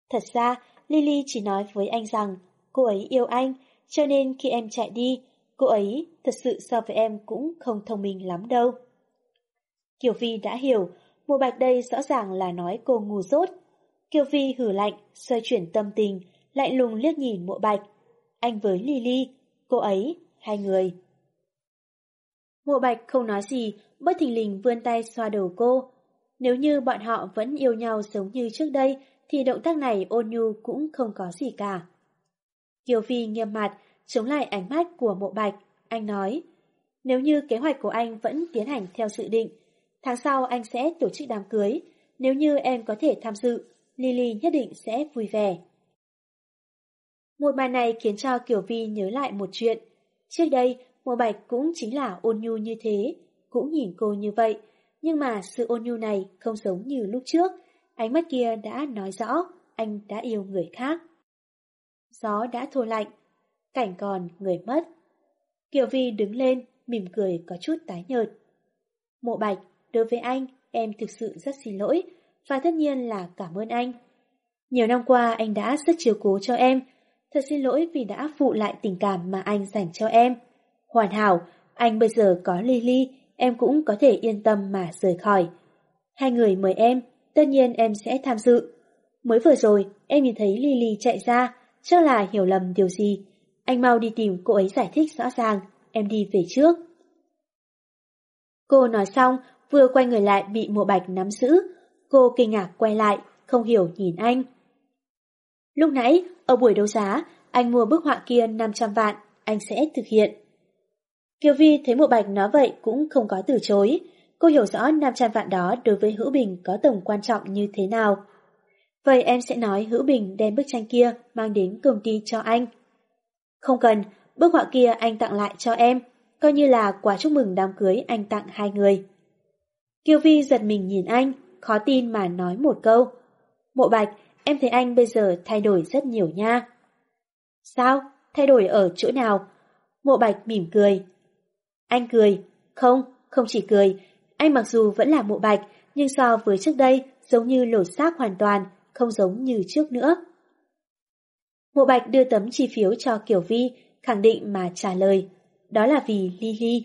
Thật ra, Lily chỉ nói với anh rằng cô ấy yêu anh, cho nên khi em chạy đi, cô ấy thật sự so với em cũng không thông minh lắm đâu. Kiều Vi đã hiểu, Mộ Bạch đây rõ ràng là nói cô ngu dốt. Kiều Vi hử lạnh, xoay chuyển tâm tình, lạnh lùng liếc nhìn Mộ Bạch. Anh với Lily, cô ấy, hai người. Mộ Bạch không nói gì, bất thình lình vươn tay xoa đầu cô. Nếu như bọn họ vẫn yêu nhau giống như trước đây, thì động tác này ôn nhu cũng không có gì cả. Kiều Phi nghiêm mặt, chống lại ánh mắt của mộ bạch, anh nói. Nếu như kế hoạch của anh vẫn tiến hành theo dự định, tháng sau anh sẽ tổ chức đám cưới. Nếu như em có thể tham dự, Lily nhất định sẽ vui vẻ. Một bài này khiến cho Kiều Vi nhớ lại một chuyện. Trước đây, Mộ Bạch cũng chính là ôn nhu như thế, cũng nhìn cô như vậy, nhưng mà sự ôn nhu này không giống như lúc trước, ánh mắt kia đã nói rõ anh đã yêu người khác. Gió đã thô lạnh, cảnh còn người mất. Kiều Vi đứng lên, mỉm cười có chút tái nhợt. Mộ Bạch, đối với anh, em thực sự rất xin lỗi, và tất nhiên là cảm ơn anh. Nhiều năm qua anh đã rất chiều cố cho em, thật xin lỗi vì đã phụ lại tình cảm mà anh dành cho em. Hoàn hảo, anh bây giờ có Lily, em cũng có thể yên tâm mà rời khỏi. Hai người mời em, tất nhiên em sẽ tham dự. Mới vừa rồi, em nhìn thấy Lily chạy ra, chắc là hiểu lầm điều gì. Anh mau đi tìm cô ấy giải thích rõ ràng, em đi về trước. Cô nói xong, vừa quay người lại bị mộ bạch nắm giữ. Cô kinh ngạc quay lại, không hiểu nhìn anh. Lúc nãy, ở buổi đấu giá, anh mua bức họa kia 500 vạn, anh sẽ thực hiện. Kiều Vi thấy mộ bạch nói vậy cũng không có từ chối. Cô hiểu rõ 500 vạn đó đối với Hữu Bình có tầm quan trọng như thế nào. Vậy em sẽ nói Hữu Bình đem bức tranh kia mang đến công ty cho anh. Không cần, bức họa kia anh tặng lại cho em, coi như là quà chúc mừng đám cưới anh tặng hai người. Kiều Vi giật mình nhìn anh, khó tin mà nói một câu. Mộ Bạch, em thấy anh bây giờ thay đổi rất nhiều nha. Sao? Thay đổi ở chỗ nào? Mộ Bạch mỉm cười. Anh cười. Không, không chỉ cười. Anh mặc dù vẫn là mộ Bạch, nhưng so với trước đây giống như lột xác hoàn toàn, không giống như trước nữa. Mộ Bạch đưa tấm chi phiếu cho Kiều Vi, khẳng định mà trả lời. Đó là vì Lily.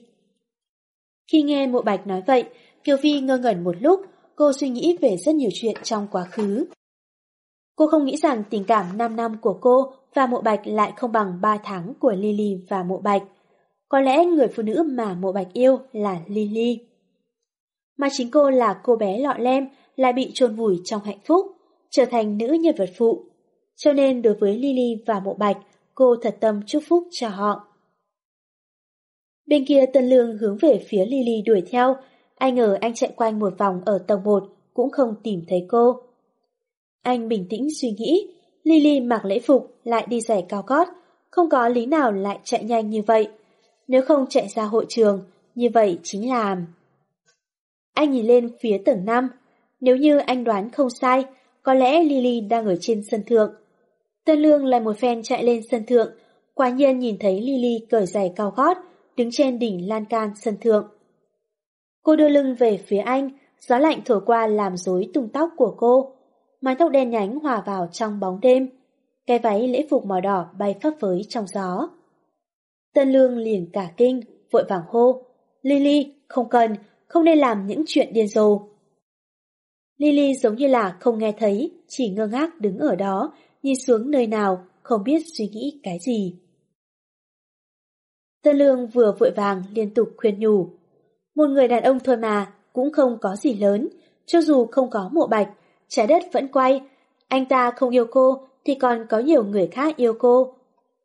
Khi nghe Mộ Bạch nói vậy, Kiều Vi ngơ ngẩn một lúc, cô suy nghĩ về rất nhiều chuyện trong quá khứ. Cô không nghĩ rằng tình cảm 5 năm của cô và Mộ Bạch lại không bằng 3 tháng của Lily và Mộ Bạch. Có lẽ người phụ nữ mà Mộ Bạch yêu là Lily. Mà chính cô là cô bé lọ lem lại bị chôn vùi trong hạnh phúc, trở thành nữ nhân vật phụ. Cho nên đối với Lily và Mộ Bạch, cô thật tâm chúc phúc cho họ. Bên kia Tân Lương hướng về phía Lily đuổi theo, ai ngờ anh chạy quanh một vòng ở tầng 1 cũng không tìm thấy cô. Anh bình tĩnh suy nghĩ, Lily mặc lễ phục lại đi giày cao gót, không có lý nào lại chạy nhanh như vậy. Nếu không chạy ra hội trường, như vậy chính là... Anh nhìn lên phía tầng 5, nếu như anh đoán không sai, có lẽ Lily đang ở trên sân thượng. Tân Lương lại một phen chạy lên sân thượng, quả nhiên nhìn thấy Lily cởi giày cao gót, đứng trên đỉnh lan can sân thượng. Cô đưa lưng về phía anh, gió lạnh thổi qua làm rối tung tóc của cô. Mái tóc đen nhánh hòa vào trong bóng đêm. Cái váy lễ phục màu đỏ bay phấp phới trong gió. Tân Lương liền cả kinh, vội vàng hô. Lily, không cần, không nên làm những chuyện điên rồ. Lily giống như là không nghe thấy, chỉ ngơ ngác đứng ở đó, nhìn xuống nơi nào, không biết suy nghĩ cái gì. Tân Lương vừa vội vàng liên tục khuyên nhủ. Một người đàn ông thôi mà, cũng không có gì lớn, cho dù không có mộ bạch, trái đất vẫn quay. Anh ta không yêu cô thì còn có nhiều người khác yêu cô.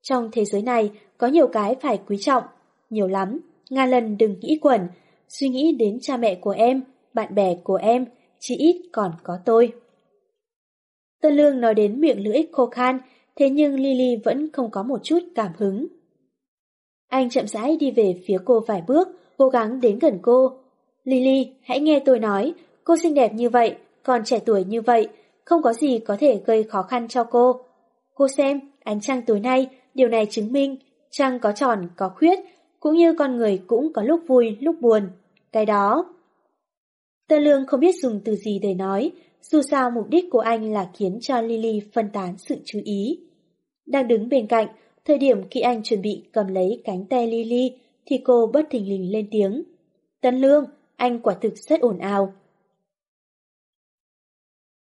Trong thế giới này có nhiều cái phải quý trọng, nhiều lắm, ngàn lần đừng nghĩ quẩn, suy nghĩ đến cha mẹ của em, bạn bè của em, chỉ ít còn có tôi. Tân Lương nói đến miệng lưỡi khô khan, thế nhưng Lily vẫn không có một chút cảm hứng. Anh chậm rãi đi về phía cô vài bước, cố gắng đến gần cô. Lily, hãy nghe tôi nói, cô xinh đẹp như vậy, còn trẻ tuổi như vậy, không có gì có thể gây khó khăn cho cô. Cô xem, ánh trăng tối nay, điều này chứng minh, trăng có tròn, có khuyết, cũng như con người cũng có lúc vui, lúc buồn. Cái đó... Tân Lương không biết dùng từ gì để nói, dù sao mục đích của anh là khiến cho Lily phân tán sự chú ý. Đang đứng bên cạnh, thời điểm khi anh chuẩn bị cầm lấy cánh tay Lily, thì cô bất thình lình lên tiếng. Tân Lương, anh quả thực rất ồn ào.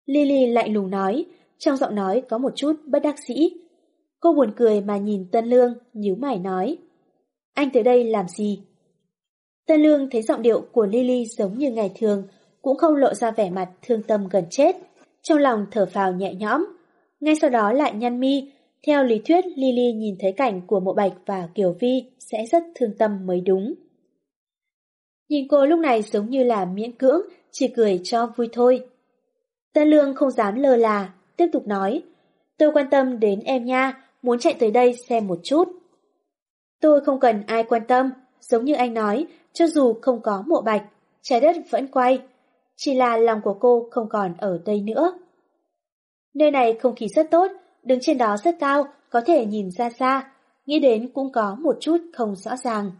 Lily lạnh lùng nói, trong giọng nói có một chút bất đắc sĩ. Cô buồn cười mà nhìn Tân Lương, nhíu mày nói. Anh tới đây làm gì? Tân Lương thấy giọng điệu của Lily giống như ngày thường, cũng không lộ ra vẻ mặt thương tâm gần chết. Trong lòng thở phào nhẹ nhõm. Ngay sau đó lại nhăn mi, theo lý thuyết Lily nhìn thấy cảnh của Mộ Bạch và Kiều Vi sẽ rất thương tâm mới đúng. Nhìn cô lúc này giống như là miễn cưỡng, chỉ cười cho vui thôi. Tân Lương không dám lơ là, tiếp tục nói. Tôi quan tâm đến em nha, muốn chạy tới đây xem một chút. Tôi không cần ai quan tâm, giống như anh nói, cho dù không có mộ bạch, trái đất vẫn quay. Chỉ là lòng của cô không còn ở đây nữa. Nơi này không khí rất tốt, đứng trên đó rất cao, có thể nhìn ra xa, nghĩ đến cũng có một chút không rõ ràng.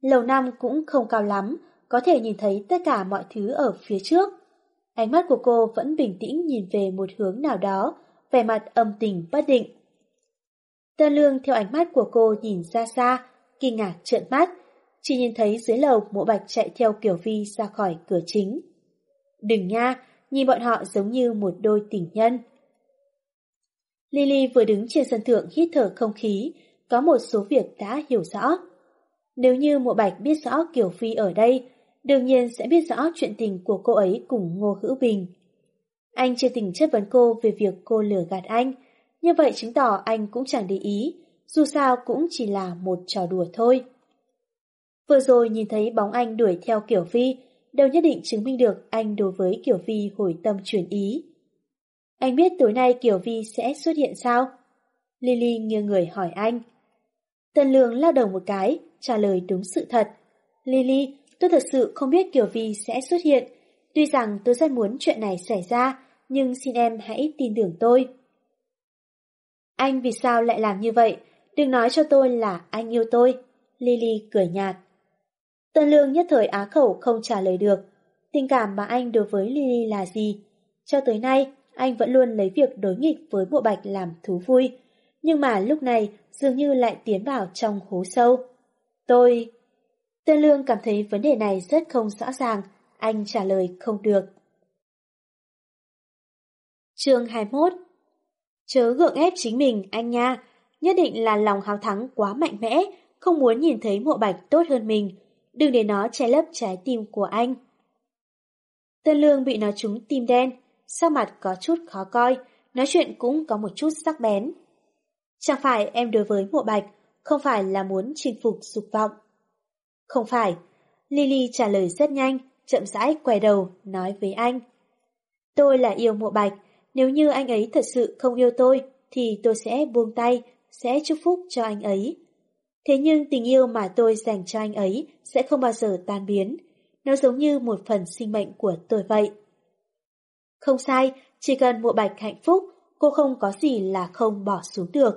Lầu năm cũng không cao lắm, có thể nhìn thấy tất cả mọi thứ ở phía trước. Ánh mắt của cô vẫn bình tĩnh nhìn về một hướng nào đó, vẻ mặt âm tình bất định. Tân Lương theo ánh mắt của cô nhìn ra xa, kinh ngạc trợn mắt, chỉ nhìn thấy dưới lầu mộ bạch chạy theo Kiều Vi ra khỏi cửa chính. Đừng nha, nhìn bọn họ giống như một đôi tình nhân. Lily vừa đứng trên sân thượng hít thở không khí, có một số việc đã hiểu rõ. Nếu như mộ bạch biết rõ Kiều Phi ở đây, đương nhiên sẽ biết rõ chuyện tình của cô ấy cùng Ngô Hữu Bình. Anh chưa tình chất vấn cô về việc cô lừa gạt anh, như vậy chứng tỏ anh cũng chẳng để ý, dù sao cũng chỉ là một trò đùa thôi. Vừa rồi nhìn thấy bóng anh đuổi theo Kiều Phi, đều nhất định chứng minh được anh đối với Kiều Phi hồi tâm chuyển ý. Anh biết tối nay Kiều Vi sẽ xuất hiện sao? Lily nghiêng người hỏi anh. Tần Lương lao đầu một cái, trả lời đúng sự thật. Lily, tôi thật sự không biết Kiều Vi sẽ xuất hiện. Tuy rằng tôi rất muốn chuyện này xảy ra, nhưng xin em hãy tin tưởng tôi. Anh vì sao lại làm như vậy? Đừng nói cho tôi là anh yêu tôi. Lily cười nhạt. Tân Lương nhất thời á khẩu không trả lời được. Tình cảm mà anh đối với Lily là gì? Cho tới nay, anh vẫn luôn lấy việc đối nghịch với bộ bạch làm thú vui. Nhưng mà lúc này dường như lại tiến vào trong hố sâu. Tôi... Tên Lương cảm thấy vấn đề này rất không rõ ràng, anh trả lời không được. chương 21 Chớ gượng ép chính mình, anh nha. Nhất định là lòng hào thắng quá mạnh mẽ, không muốn nhìn thấy mộ bạch tốt hơn mình. Đừng để nó che lấp trái tim của anh. Tân Lương bị nó trúng tim đen, sắc mặt có chút khó coi, nói chuyện cũng có một chút sắc bén. Chẳng phải em đối với mộ bạch, không phải là muốn chinh phục dục vọng. Không phải, Lily trả lời rất nhanh, chậm rãi quay đầu, nói với anh. Tôi là yêu mộ bạch, nếu như anh ấy thật sự không yêu tôi, thì tôi sẽ buông tay, sẽ chúc phúc cho anh ấy. Thế nhưng tình yêu mà tôi dành cho anh ấy sẽ không bao giờ tan biến, nó giống như một phần sinh mệnh của tôi vậy. Không sai, chỉ cần mộ bạch hạnh phúc, cô không có gì là không bỏ xuống được.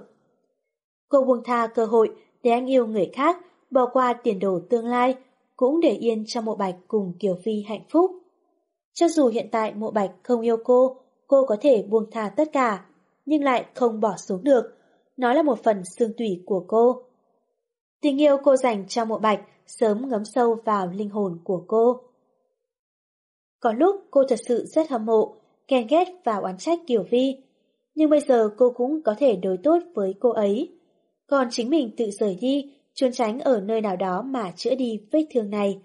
Cô buông tha cơ hội để anh yêu người khác, bỏ qua tiền đồ tương lai, cũng để yên cho mộ bạch cùng Kiều Phi hạnh phúc. Cho dù hiện tại mộ bạch không yêu cô, cô có thể buông tha tất cả, nhưng lại không bỏ xuống được. Nó là một phần xương tủy của cô. Tình yêu cô dành cho mộ bạch sớm ngấm sâu vào linh hồn của cô. Có lúc cô thật sự rất hâm mộ, ghen ghét và oán trách Kiều Vi. Nhưng bây giờ cô cũng có thể đối tốt với cô ấy. Còn chính mình tự rời đi, trốn tránh ở nơi nào đó mà chữa đi vết thương này.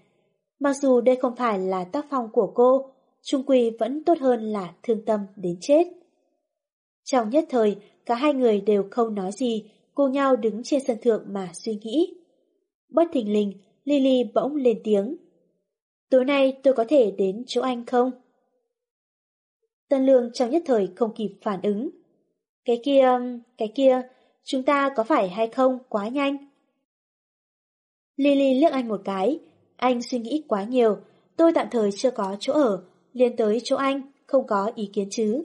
Mặc dù đây không phải là tác phong của cô, trung quy vẫn tốt hơn là thương tâm đến chết. Trong nhất thời, cả hai người đều không nói gì, cùng nhau đứng trên sân thượng mà suy nghĩ. Bất thình lình, Lily bỗng lên tiếng. Tối nay tôi có thể đến chỗ anh không? Tân Lương trong nhất thời không kịp phản ứng. Cái kia, cái kia, chúng ta có phải hay không quá nhanh? Lily liếc anh một cái, anh suy nghĩ quá nhiều, tôi tạm thời chưa có chỗ ở, Liên tới chỗ anh, không có ý kiến chứ.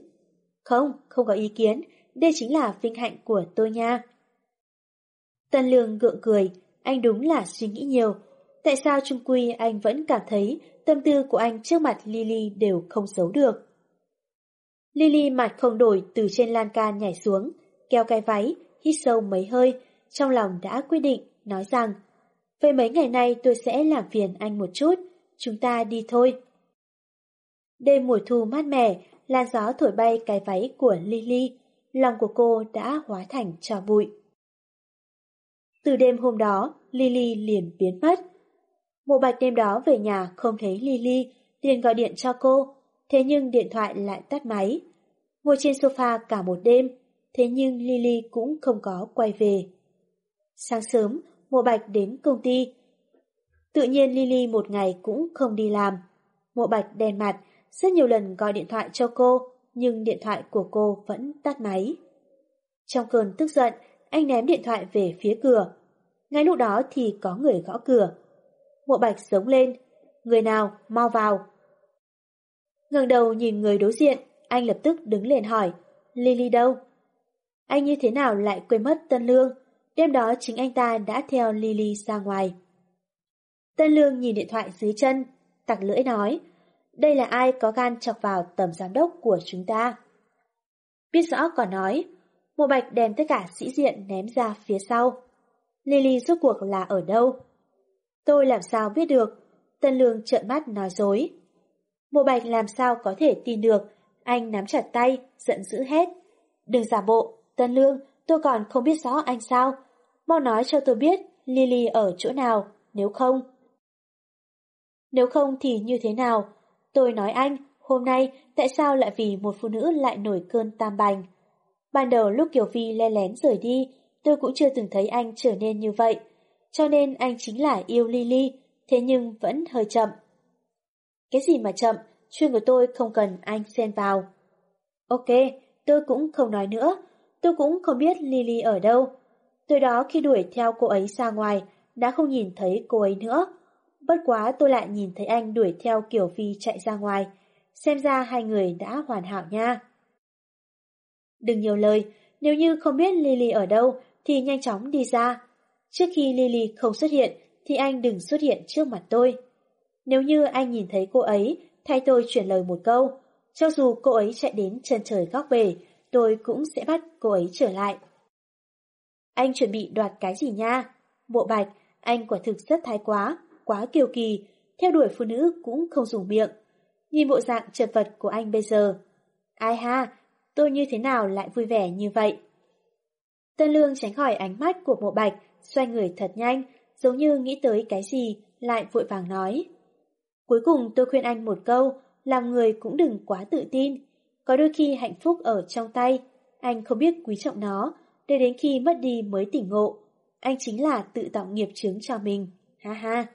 Không, không có ý kiến, đây chính là vinh hạnh của tôi nha. Tân Lương gượng cười, anh đúng là suy nghĩ nhiều, tại sao trung quy anh vẫn cảm thấy tâm tư của anh trước mặt Lily đều không giấu được. Lily mặt không đổi từ trên lan can nhảy xuống, kéo cái váy, hít sâu mấy hơi, trong lòng đã quyết định, nói rằng Vậy mấy ngày nay tôi sẽ làm phiền anh một chút, chúng ta đi thôi. Đêm mùa thu mát mẻ, làn gió thổi bay cái váy của Lily, lòng của cô đã hóa thành trò bụi. Từ đêm hôm đó, Lily liền biến mất. Mộ bạch đêm đó về nhà không thấy Lily, liền gọi điện cho cô, thế nhưng điện thoại lại tắt máy. Ngồi trên sofa cả một đêm, thế nhưng Lily cũng không có quay về. Sáng sớm, Mộ Bạch đến công ty. Tự nhiên Lily một ngày cũng không đi làm. Mộ Bạch đen mặt, rất nhiều lần gọi điện thoại cho cô, nhưng điện thoại của cô vẫn tắt máy. Trong cơn tức giận, anh ném điện thoại về phía cửa. Ngay lúc đó thì có người gõ cửa. Mộ Bạch sống lên, người nào, mau vào. ngẩng đầu nhìn người đối diện, anh lập tức đứng lên hỏi, Lily đâu? Anh như thế nào lại quên mất Tân Lương? Đêm đó chính anh ta đã theo Lily ra ngoài. Tân Lương nhìn điện thoại dưới chân, tặc lưỡi nói, đây là ai có gan chọc vào tầm giám đốc của chúng ta. Biết rõ còn nói, Mộ Bạch đem tất cả sĩ diện ném ra phía sau. Lily rốt cuộc là ở đâu? Tôi làm sao biết được? Tân Lương trợn mắt nói dối. Mộ Bạch làm sao có thể tin được? Anh nắm chặt tay, giận dữ hết. Đừng giả bộ, Tân Lương, tôi còn không biết rõ anh sao. Mau nói cho tôi biết Lily ở chỗ nào, nếu không. Nếu không thì như thế nào? Tôi nói anh, hôm nay tại sao lại vì một phụ nữ lại nổi cơn tam bành? Ban đầu lúc Kiều Vi le lén rời đi, tôi cũng chưa từng thấy anh trở nên như vậy. Cho nên anh chính là yêu Lily, thế nhưng vẫn hơi chậm. Cái gì mà chậm, chuyện của tôi không cần anh xen vào. Ok, tôi cũng không nói nữa, tôi cũng không biết Lily ở đâu. Từ đó khi đuổi theo cô ấy ra ngoài, đã không nhìn thấy cô ấy nữa. Bất quá tôi lại nhìn thấy anh đuổi theo Kiều Phi chạy ra ngoài. Xem ra hai người đã hoàn hảo nha. Đừng nhiều lời, nếu như không biết Lily ở đâu thì nhanh chóng đi ra. Trước khi Lily không xuất hiện thì anh đừng xuất hiện trước mặt tôi. Nếu như anh nhìn thấy cô ấy, thay tôi chuyển lời một câu. Cho dù cô ấy chạy đến chân trời góc bể, tôi cũng sẽ bắt cô ấy trở lại. Anh chuẩn bị đoạt cái gì nha? Bộ bạch, anh quả thực rất thái quá, quá kiều kỳ, theo đuổi phụ nữ cũng không dùng miệng. Nhìn bộ dạng chật vật của anh bây giờ. Ai ha, tôi như thế nào lại vui vẻ như vậy? Tân Lương tránh khỏi ánh mắt của bộ bạch, xoay người thật nhanh, giống như nghĩ tới cái gì, lại vội vàng nói. Cuối cùng tôi khuyên anh một câu, làm người cũng đừng quá tự tin. Có đôi khi hạnh phúc ở trong tay, anh không biết quý trọng nó, để đến khi mất đi mới tỉnh ngộ. Anh chính là tự tạo nghiệp chướng cho mình, ha ha.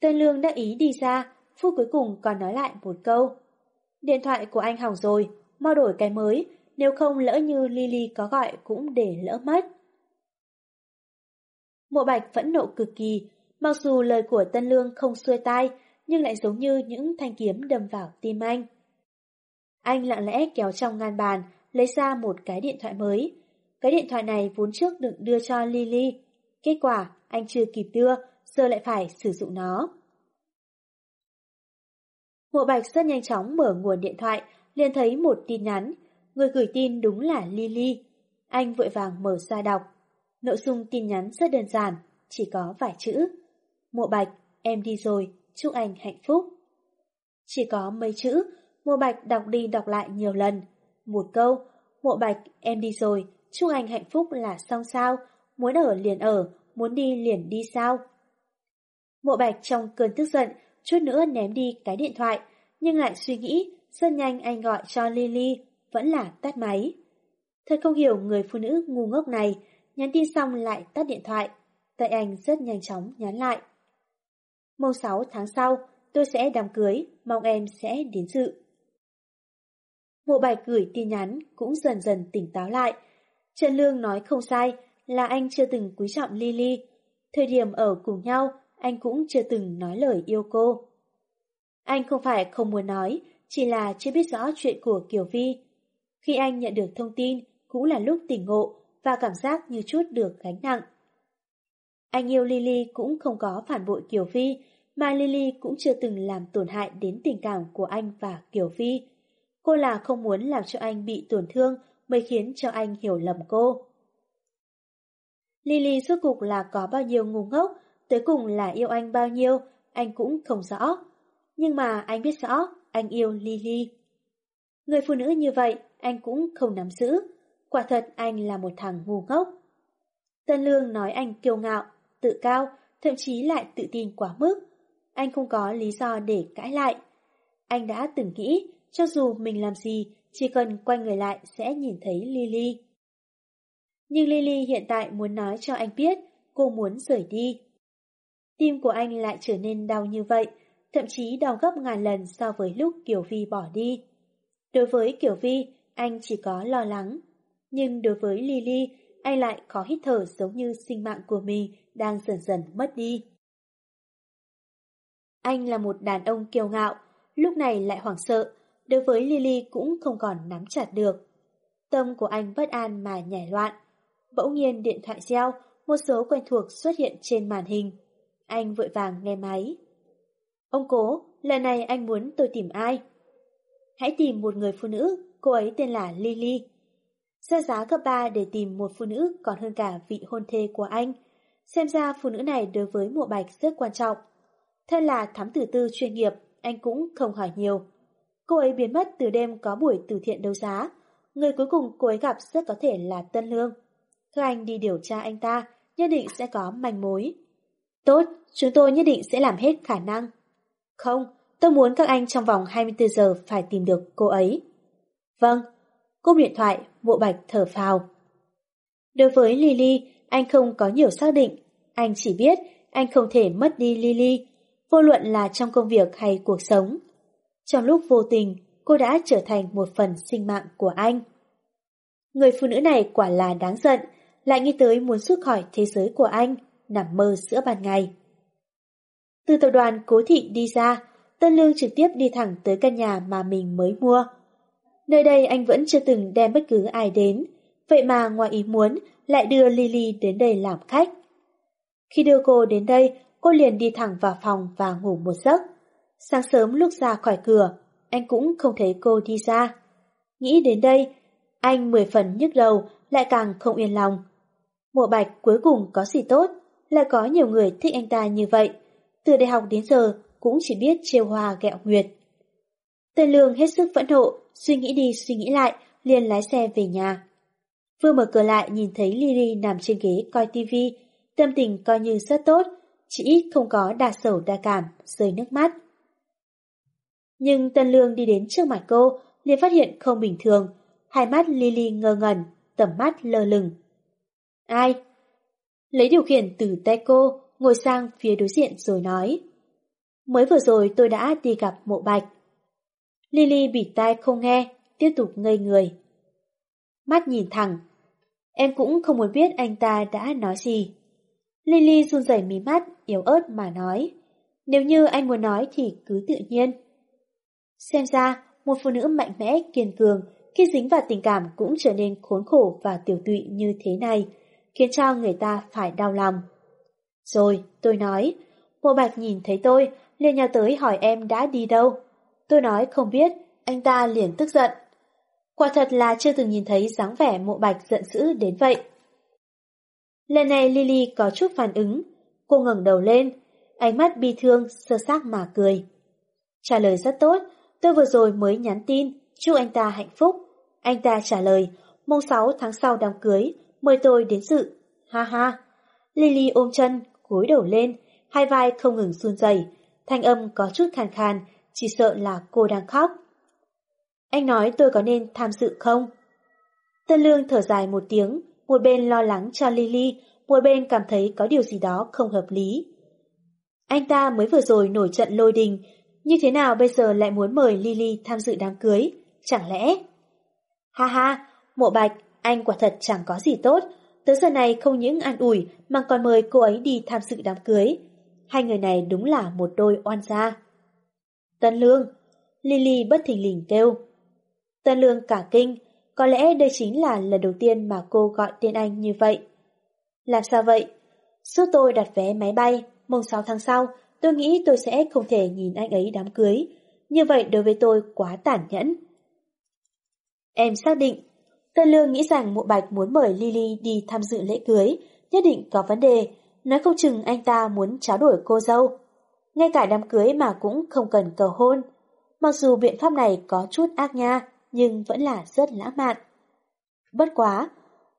Tên Lương đã ý đi ra, phút cuối cùng còn nói lại một câu. Điện thoại của anh hỏng rồi, mau đổi cái mới, nếu không lỡ như Lily có gọi cũng để lỡ mất. Mộ Bạch vẫn nộ cực kỳ, mặc dù lời của Tân Lương không xuôi tai, nhưng lại giống như những thanh kiếm đâm vào tim anh. Anh lặng lẽ kéo trong ngăn bàn, lấy ra một cái điện thoại mới. Cái điện thoại này vốn trước được đưa cho Lily. Kết quả, anh chưa kịp đưa, giờ lại phải sử dụng nó. Mộ Bạch rất nhanh chóng mở nguồn điện thoại, liền thấy một tin nhắn. Người gửi tin đúng là Lily. Anh vội vàng mở ra đọc. Nội dung tin nhắn rất đơn giản, chỉ có vài chữ. Mộ Bạch, em đi rồi, chúc anh hạnh phúc. Chỉ có mấy chữ, Mộ Bạch đọc đi đọc lại nhiều lần. Một câu, Mộ Bạch, em đi rồi, chúc anh hạnh phúc là xong sao, muốn ở liền ở, muốn đi liền đi sao. Mộ Bạch trong cơn tức giận, chút nữa ném đi cái điện thoại, nhưng lại suy nghĩ, rất nhanh anh gọi cho Lily, vẫn là tắt máy. Thật không hiểu người phụ nữ ngu ngốc này, nhắn tin xong lại tắt điện thoại. Tay anh rất nhanh chóng nhắn lại. Mùng 6 tháng sau, tôi sẽ đám cưới, mong em sẽ đến dự. Mộ Bạch gửi tin nhắn cũng dần dần tỉnh táo lại. Trần Lương nói không sai là anh chưa từng quý trọng Lily. Thời điểm ở cùng nhau, anh cũng chưa từng nói lời yêu cô. Anh không phải không muốn nói, chỉ là chưa biết rõ chuyện của Kiều Vi. Khi anh nhận được thông tin, cũng là lúc tỉnh ngộ và cảm giác như chút được gánh nặng. Anh yêu Lily cũng không có phản bội Kiều Vi, mà Lily cũng chưa từng làm tổn hại đến tình cảm của anh và Kiều Vi. Cô là không muốn làm cho anh bị tổn thương mới khiến cho anh hiểu lầm cô. Lily suốt cục là có bao nhiêu ngu ngốc, tới cùng là yêu anh bao nhiêu, anh cũng không rõ. Nhưng mà anh biết rõ, anh yêu Lily. Người phụ nữ như vậy, anh cũng không nắm giữ. Quả thật anh là một thằng ngu ngốc. Tân Lương nói anh kiêu ngạo, tự cao, thậm chí lại tự tin quá mức. Anh không có lý do để cãi lại. Anh đã từng nghĩ, cho dù mình làm gì, chỉ cần quay người lại sẽ nhìn thấy Lily. Nhưng Lily hiện tại muốn nói cho anh biết cô muốn rời đi. Tim của anh lại trở nên đau như vậy, thậm chí đau gấp ngàn lần so với lúc Kiều Vi bỏ đi. Đối với Kiều Vi, anh chỉ có lo lắng. Nhưng đối với Lily, anh lại khó hít thở giống như sinh mạng của mình đang dần dần mất đi. Anh là một đàn ông kiêu ngạo, lúc này lại hoảng sợ, đối với Lily cũng không còn nắm chặt được. Tâm của anh bất an mà nhảy loạn. Bỗng nhiên điện thoại reo, một số quen thuộc xuất hiện trên màn hình. Anh vội vàng nghe máy. Ông cố, lần này anh muốn tôi tìm ai? Hãy tìm một người phụ nữ, cô ấy tên là Lily. Ra giá gấp 3 để tìm một phụ nữ còn hơn cả vị hôn thê của anh. Xem ra phụ nữ này đối với mộ bạch rất quan trọng. Thân là thám tử tư chuyên nghiệp, anh cũng không hỏi nhiều. Cô ấy biến mất từ đêm có buổi từ thiện đấu giá. Người cuối cùng cô ấy gặp rất có thể là Tân Lương. Các anh đi điều tra anh ta, nhất định sẽ có manh mối. Tốt, chúng tôi nhất định sẽ làm hết khả năng. Không, tôi muốn các anh trong vòng 24 giờ phải tìm được cô ấy. Vâng, cúp điện thoại, mộ bạch thở phào. Đối với Lily, anh không có nhiều xác định. Anh chỉ biết anh không thể mất đi Lily, vô luận là trong công việc hay cuộc sống. Trong lúc vô tình, cô đã trở thành một phần sinh mạng của anh. Người phụ nữ này quả là đáng giận, lại nghĩ tới muốn xuất khỏi thế giới của anh, nằm mơ giữa ban ngày. Từ tập đoàn Cố Thị đi ra, Tân Lương trực tiếp đi thẳng tới căn nhà mà mình mới mua. Nơi đây anh vẫn chưa từng đem bất cứ ai đến, vậy mà ngoài ý muốn lại đưa Lily đến đây làm khách. Khi đưa cô đến đây, cô liền đi thẳng vào phòng và ngủ một giấc. Sáng sớm lúc ra khỏi cửa, anh cũng không thấy cô đi ra. Nghĩ đến đây, anh mười phần nhức đầu, lại càng không yên lòng. Mộ bạch cuối cùng có gì tốt, lại có nhiều người thích anh ta như vậy. Từ đại học đến giờ cũng chỉ biết trêu hoa gẹo nguyệt. Tên Lương hết sức phẫn nộ, suy nghĩ đi suy nghĩ lại, liền lái xe về nhà. Vừa mở cửa lại nhìn thấy Lily nằm trên ghế coi tivi, tâm tình coi như rất tốt, chỉ ít không có đa sầu đa cảm, rơi nước mắt. Nhưng Tân Lương đi đến trước mặt cô, liền phát hiện không bình thường, hai mắt Lily ngơ ngẩn, tầm mắt lơ lửng. Ai? Lấy điều khiển từ tay cô, ngồi sang phía đối diện rồi nói. Mới vừa rồi tôi đã đi gặp mộ bạch. Lily bị tai không nghe, tiếp tục ngây người. Mắt nhìn thẳng. Em cũng không muốn biết anh ta đã nói gì. Lily run rẩy mí mắt, yếu ớt mà nói. Nếu như anh muốn nói thì cứ tự nhiên. Xem ra, một phụ nữ mạnh mẽ, kiên cường, khi dính vào tình cảm cũng trở nên khốn khổ và tiểu tụy như thế này, khiến cho người ta phải đau lòng. Rồi, tôi nói, Mộ Bạch nhìn thấy tôi, liền nhào tới hỏi em đã đi đâu. Tôi nói không biết, anh ta liền tức giận. Quả thật là chưa từng nhìn thấy dáng vẻ mộ bạch giận dữ đến vậy. Lần này Lily có chút phản ứng, cô ngẩng đầu lên, ánh mắt bi thương, sơ xác mà cười. Trả lời rất tốt, tôi vừa rồi mới nhắn tin, chúc anh ta hạnh phúc. Anh ta trả lời, mùng 6 tháng sau đám cưới, mời tôi đến dự. Ha ha. Lily ôm chân, gối đầu lên, hai vai không ngừng run rẩy, thanh âm có chút khàn khàn, chỉ sợ là cô đang khóc. Anh nói tôi có nên tham dự không? Tân Lương thở dài một tiếng, một bên lo lắng cho Lily, một bên cảm thấy có điều gì đó không hợp lý. Anh ta mới vừa rồi nổi trận lôi đình, như thế nào bây giờ lại muốn mời Lily tham dự đám cưới? Chẳng lẽ? Ha ha, mộ bạch, anh quả thật chẳng có gì tốt. Tới giờ này không những an ủi mà còn mời cô ấy đi tham dự đám cưới. Hai người này đúng là một đôi oan gia. Tân Lương, Lily bất thình lình kêu. Tân Lương cả kinh, có lẽ đây chính là lần đầu tiên mà cô gọi tên anh như vậy. Làm sao vậy? Suốt tôi đặt vé máy bay, mùng 6 tháng sau, tôi nghĩ tôi sẽ không thể nhìn anh ấy đám cưới. Như vậy đối với tôi quá tàn nhẫn. Em xác định, Tân Lương nghĩ rằng mộ bạch muốn mời Lily đi tham dự lễ cưới, nhất định có vấn đề, nói không chừng anh ta muốn tráo đổi cô dâu. Ngay cả đám cưới mà cũng không cần cầu hôn. Mặc dù biện pháp này có chút ác nha, nhưng vẫn là rất lãng mạn. Bất quá,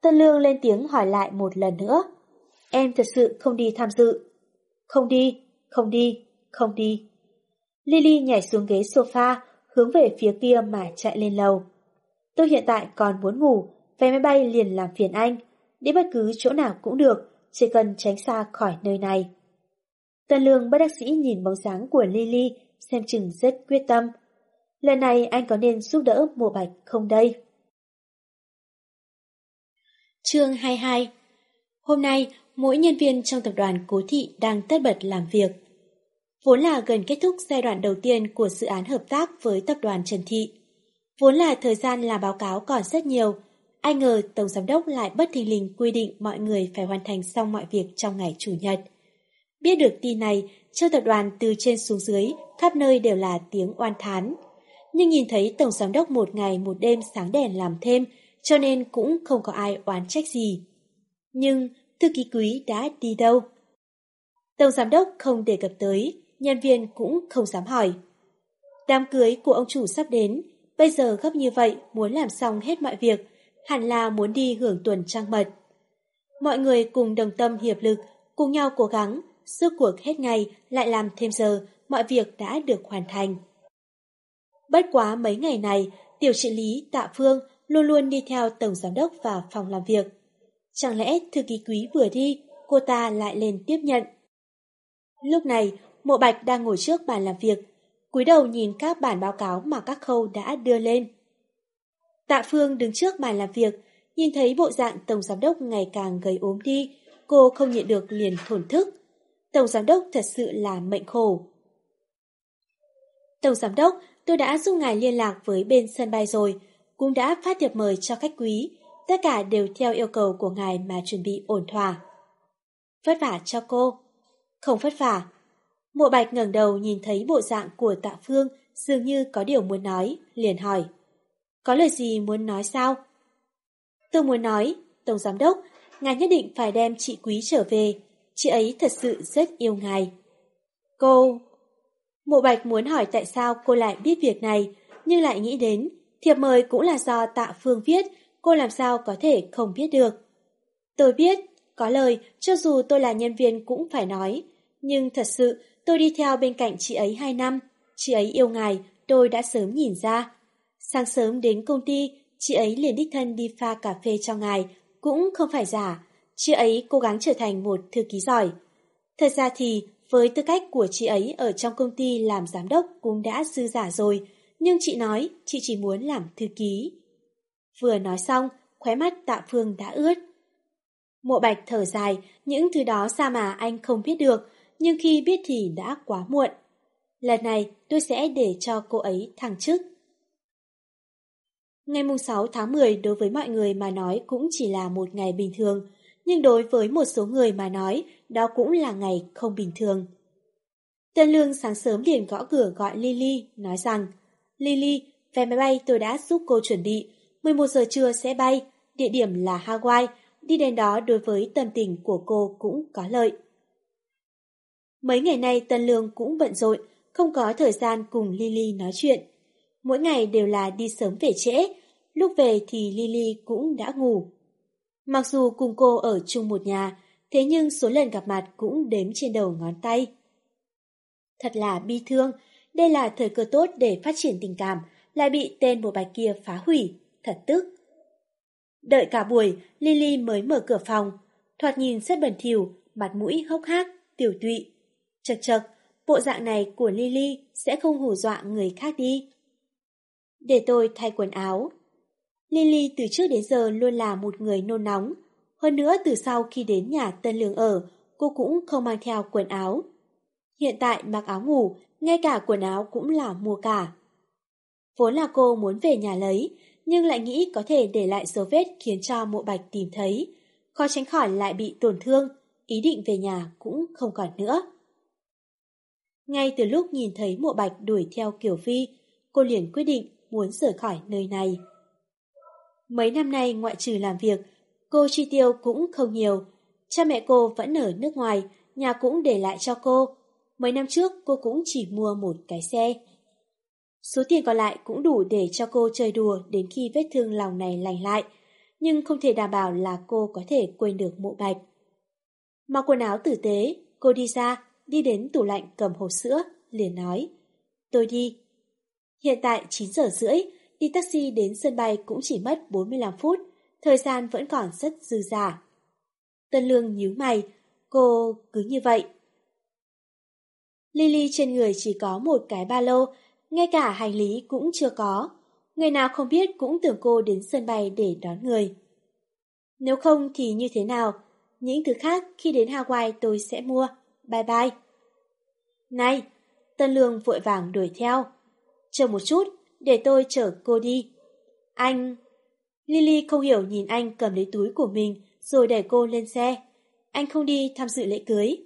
Tân Lương lên tiếng hỏi lại một lần nữa. Em thật sự không đi tham dự. Không đi, không đi, không đi. Lily nhảy xuống ghế sofa, hướng về phía kia mà chạy lên lầu. Tôi hiện tại còn muốn ngủ, vé máy bay liền làm phiền anh. Đi bất cứ chỗ nào cũng được, chỉ cần tránh xa khỏi nơi này. Tân lương bất đắc sĩ nhìn bóng dáng của Lily, xem chừng rất quyết tâm. Lần này anh có nên giúp đỡ mùa bạch không đây? Chương 22 Hôm nay, mỗi nhân viên trong tập đoàn Cố Thị đang tất bật làm việc. Vốn là gần kết thúc giai đoạn đầu tiên của dự án hợp tác với tập đoàn Trần Thị. Vốn là thời gian làm báo cáo còn rất nhiều, ai ngờ Tổng Giám đốc lại bất thình lình quy định mọi người phải hoàn thành xong mọi việc trong ngày Chủ nhật. Biết được tin này, trong tập đoàn từ trên xuống dưới, khắp nơi đều là tiếng oan thán. Nhưng nhìn thấy Tổng Giám đốc một ngày một đêm sáng đèn làm thêm, cho nên cũng không có ai oán trách gì. Nhưng thư ký quý đã đi đâu? Tổng Giám đốc không đề cập tới, nhân viên cũng không dám hỏi. Đám cưới của ông chủ sắp đến, bây giờ gấp như vậy muốn làm xong hết mọi việc, hẳn là muốn đi hưởng tuần trăng mật. Mọi người cùng đồng tâm hiệp lực, cùng nhau cố gắng, sức cuộc hết ngày lại làm thêm giờ, mọi việc đã được hoàn thành. Bất quá mấy ngày này, tiểu trị lý Tạ Phương luôn luôn đi theo tổng giám đốc vào phòng làm việc. Chẳng lẽ thư ký quý vừa đi, cô ta lại lên tiếp nhận. Lúc này, Mộ Bạch đang ngồi trước bàn làm việc, cúi đầu nhìn các bản báo cáo mà các khâu đã đưa lên. Tạ Phương đứng trước bàn làm việc, nhìn thấy bộ dạng Tổng Giám đốc ngày càng gầy ốm đi, cô không nhịn được liền thổn thức. Tổng Giám đốc thật sự là mệnh khổ. Tổng Giám đốc, tôi đã giúp ngài liên lạc với bên sân bay rồi, cũng đã phát thiệp mời cho khách quý, tất cả đều theo yêu cầu của ngài mà chuẩn bị ổn thỏa. Vất vả cho cô. Không vất vả, Mộ bạch ngẩng đầu nhìn thấy bộ dạng của tạ phương, dường như có điều muốn nói, liền hỏi. Có lời gì muốn nói sao? Tôi muốn nói, Tổng Giám Đốc, ngài nhất định phải đem chị Quý trở về. Chị ấy thật sự rất yêu ngài. Cô... Mộ Bạch muốn hỏi tại sao cô lại biết việc này, nhưng lại nghĩ đến, thiệp mời cũng là do tạ phương viết, cô làm sao có thể không biết được. Tôi biết, có lời, cho dù tôi là nhân viên cũng phải nói, nhưng thật sự Tôi đi theo bên cạnh chị ấy hai năm, chị ấy yêu ngài, tôi đã sớm nhìn ra. Sáng sớm đến công ty, chị ấy liền đích thân đi pha cà phê cho ngài, cũng không phải giả. Chị ấy cố gắng trở thành một thư ký giỏi. Thật ra thì, với tư cách của chị ấy ở trong công ty làm giám đốc cũng đã dư giả rồi, nhưng chị nói chị chỉ muốn làm thư ký. Vừa nói xong, khóe mắt tạ phương đã ướt. Mộ bạch thở dài, những thứ đó sao mà anh không biết được, nhưng khi biết thì đã quá muộn. Lần này tôi sẽ để cho cô ấy thăng chức. Ngày 6 tháng 10 đối với mọi người mà nói cũng chỉ là một ngày bình thường, nhưng đối với một số người mà nói đó cũng là ngày không bình thường. Tân Lương sáng sớm liền gõ cửa gọi Lily, nói rằng Lily, vé máy bay tôi đã giúp cô chuẩn bị, 11 giờ trưa sẽ bay, địa điểm là Hawaii, đi đến đó đối với tâm tình của cô cũng có lợi. Mấy ngày nay Tân Lương cũng bận rộn, không có thời gian cùng Lily nói chuyện. Mỗi ngày đều là đi sớm về trễ, lúc về thì Lily cũng đã ngủ. Mặc dù cùng cô ở chung một nhà, thế nhưng số lần gặp mặt cũng đếm trên đầu ngón tay. Thật là bi thương, đây là thời cơ tốt để phát triển tình cảm, lại bị tên bộ bạch kia phá hủy, thật tức. Đợi cả buổi, Lily mới mở cửa phòng, thoạt nhìn rất bẩn thỉu, mặt mũi hốc hác, tiểu tụy. Chật chật, bộ dạng này của Lily sẽ không hù dọa người khác đi. Để tôi thay quần áo. Lily từ trước đến giờ luôn là một người nôn nóng. Hơn nữa từ sau khi đến nhà Tân Lương ở, cô cũng không mang theo quần áo. Hiện tại mặc áo ngủ, ngay cả quần áo cũng là mua cả. Vốn là cô muốn về nhà lấy, nhưng lại nghĩ có thể để lại dấu vết khiến cho mộ bạch tìm thấy. Khó tránh khỏi lại bị tổn thương, ý định về nhà cũng không còn nữa. Ngay từ lúc nhìn thấy mộ bạch đuổi theo Kiều Phi, cô liền quyết định muốn rời khỏi nơi này. Mấy năm nay ngoại trừ làm việc, cô chi tiêu cũng không nhiều. Cha mẹ cô vẫn ở nước ngoài, nhà cũng để lại cho cô. Mấy năm trước cô cũng chỉ mua một cái xe. Số tiền còn lại cũng đủ để cho cô chơi đùa đến khi vết thương lòng này lành lại, nhưng không thể đảm bảo là cô có thể quên được mộ bạch. Mặc quần áo tử tế, cô đi ra, đi đến tủ lạnh cầm hộp sữa, liền nói. Tôi đi. Hiện tại 9 giờ rưỡi, đi taxi đến sân bay cũng chỉ mất 45 phút, thời gian vẫn còn rất dư giả. Tân Lương nhíu mày, cô cứ như vậy. Lily trên người chỉ có một cái ba lô, ngay cả hành lý cũng chưa có. Người nào không biết cũng tưởng cô đến sân bay để đón người. Nếu không thì như thế nào? Những thứ khác khi đến Hawaii tôi sẽ mua. Bye bye. Này! Tân Lương vội vàng đuổi theo. Chờ một chút, để tôi chở cô đi. Anh... Lily không hiểu nhìn anh cầm lấy túi của mình rồi đẩy cô lên xe. Anh không đi tham dự lễ cưới.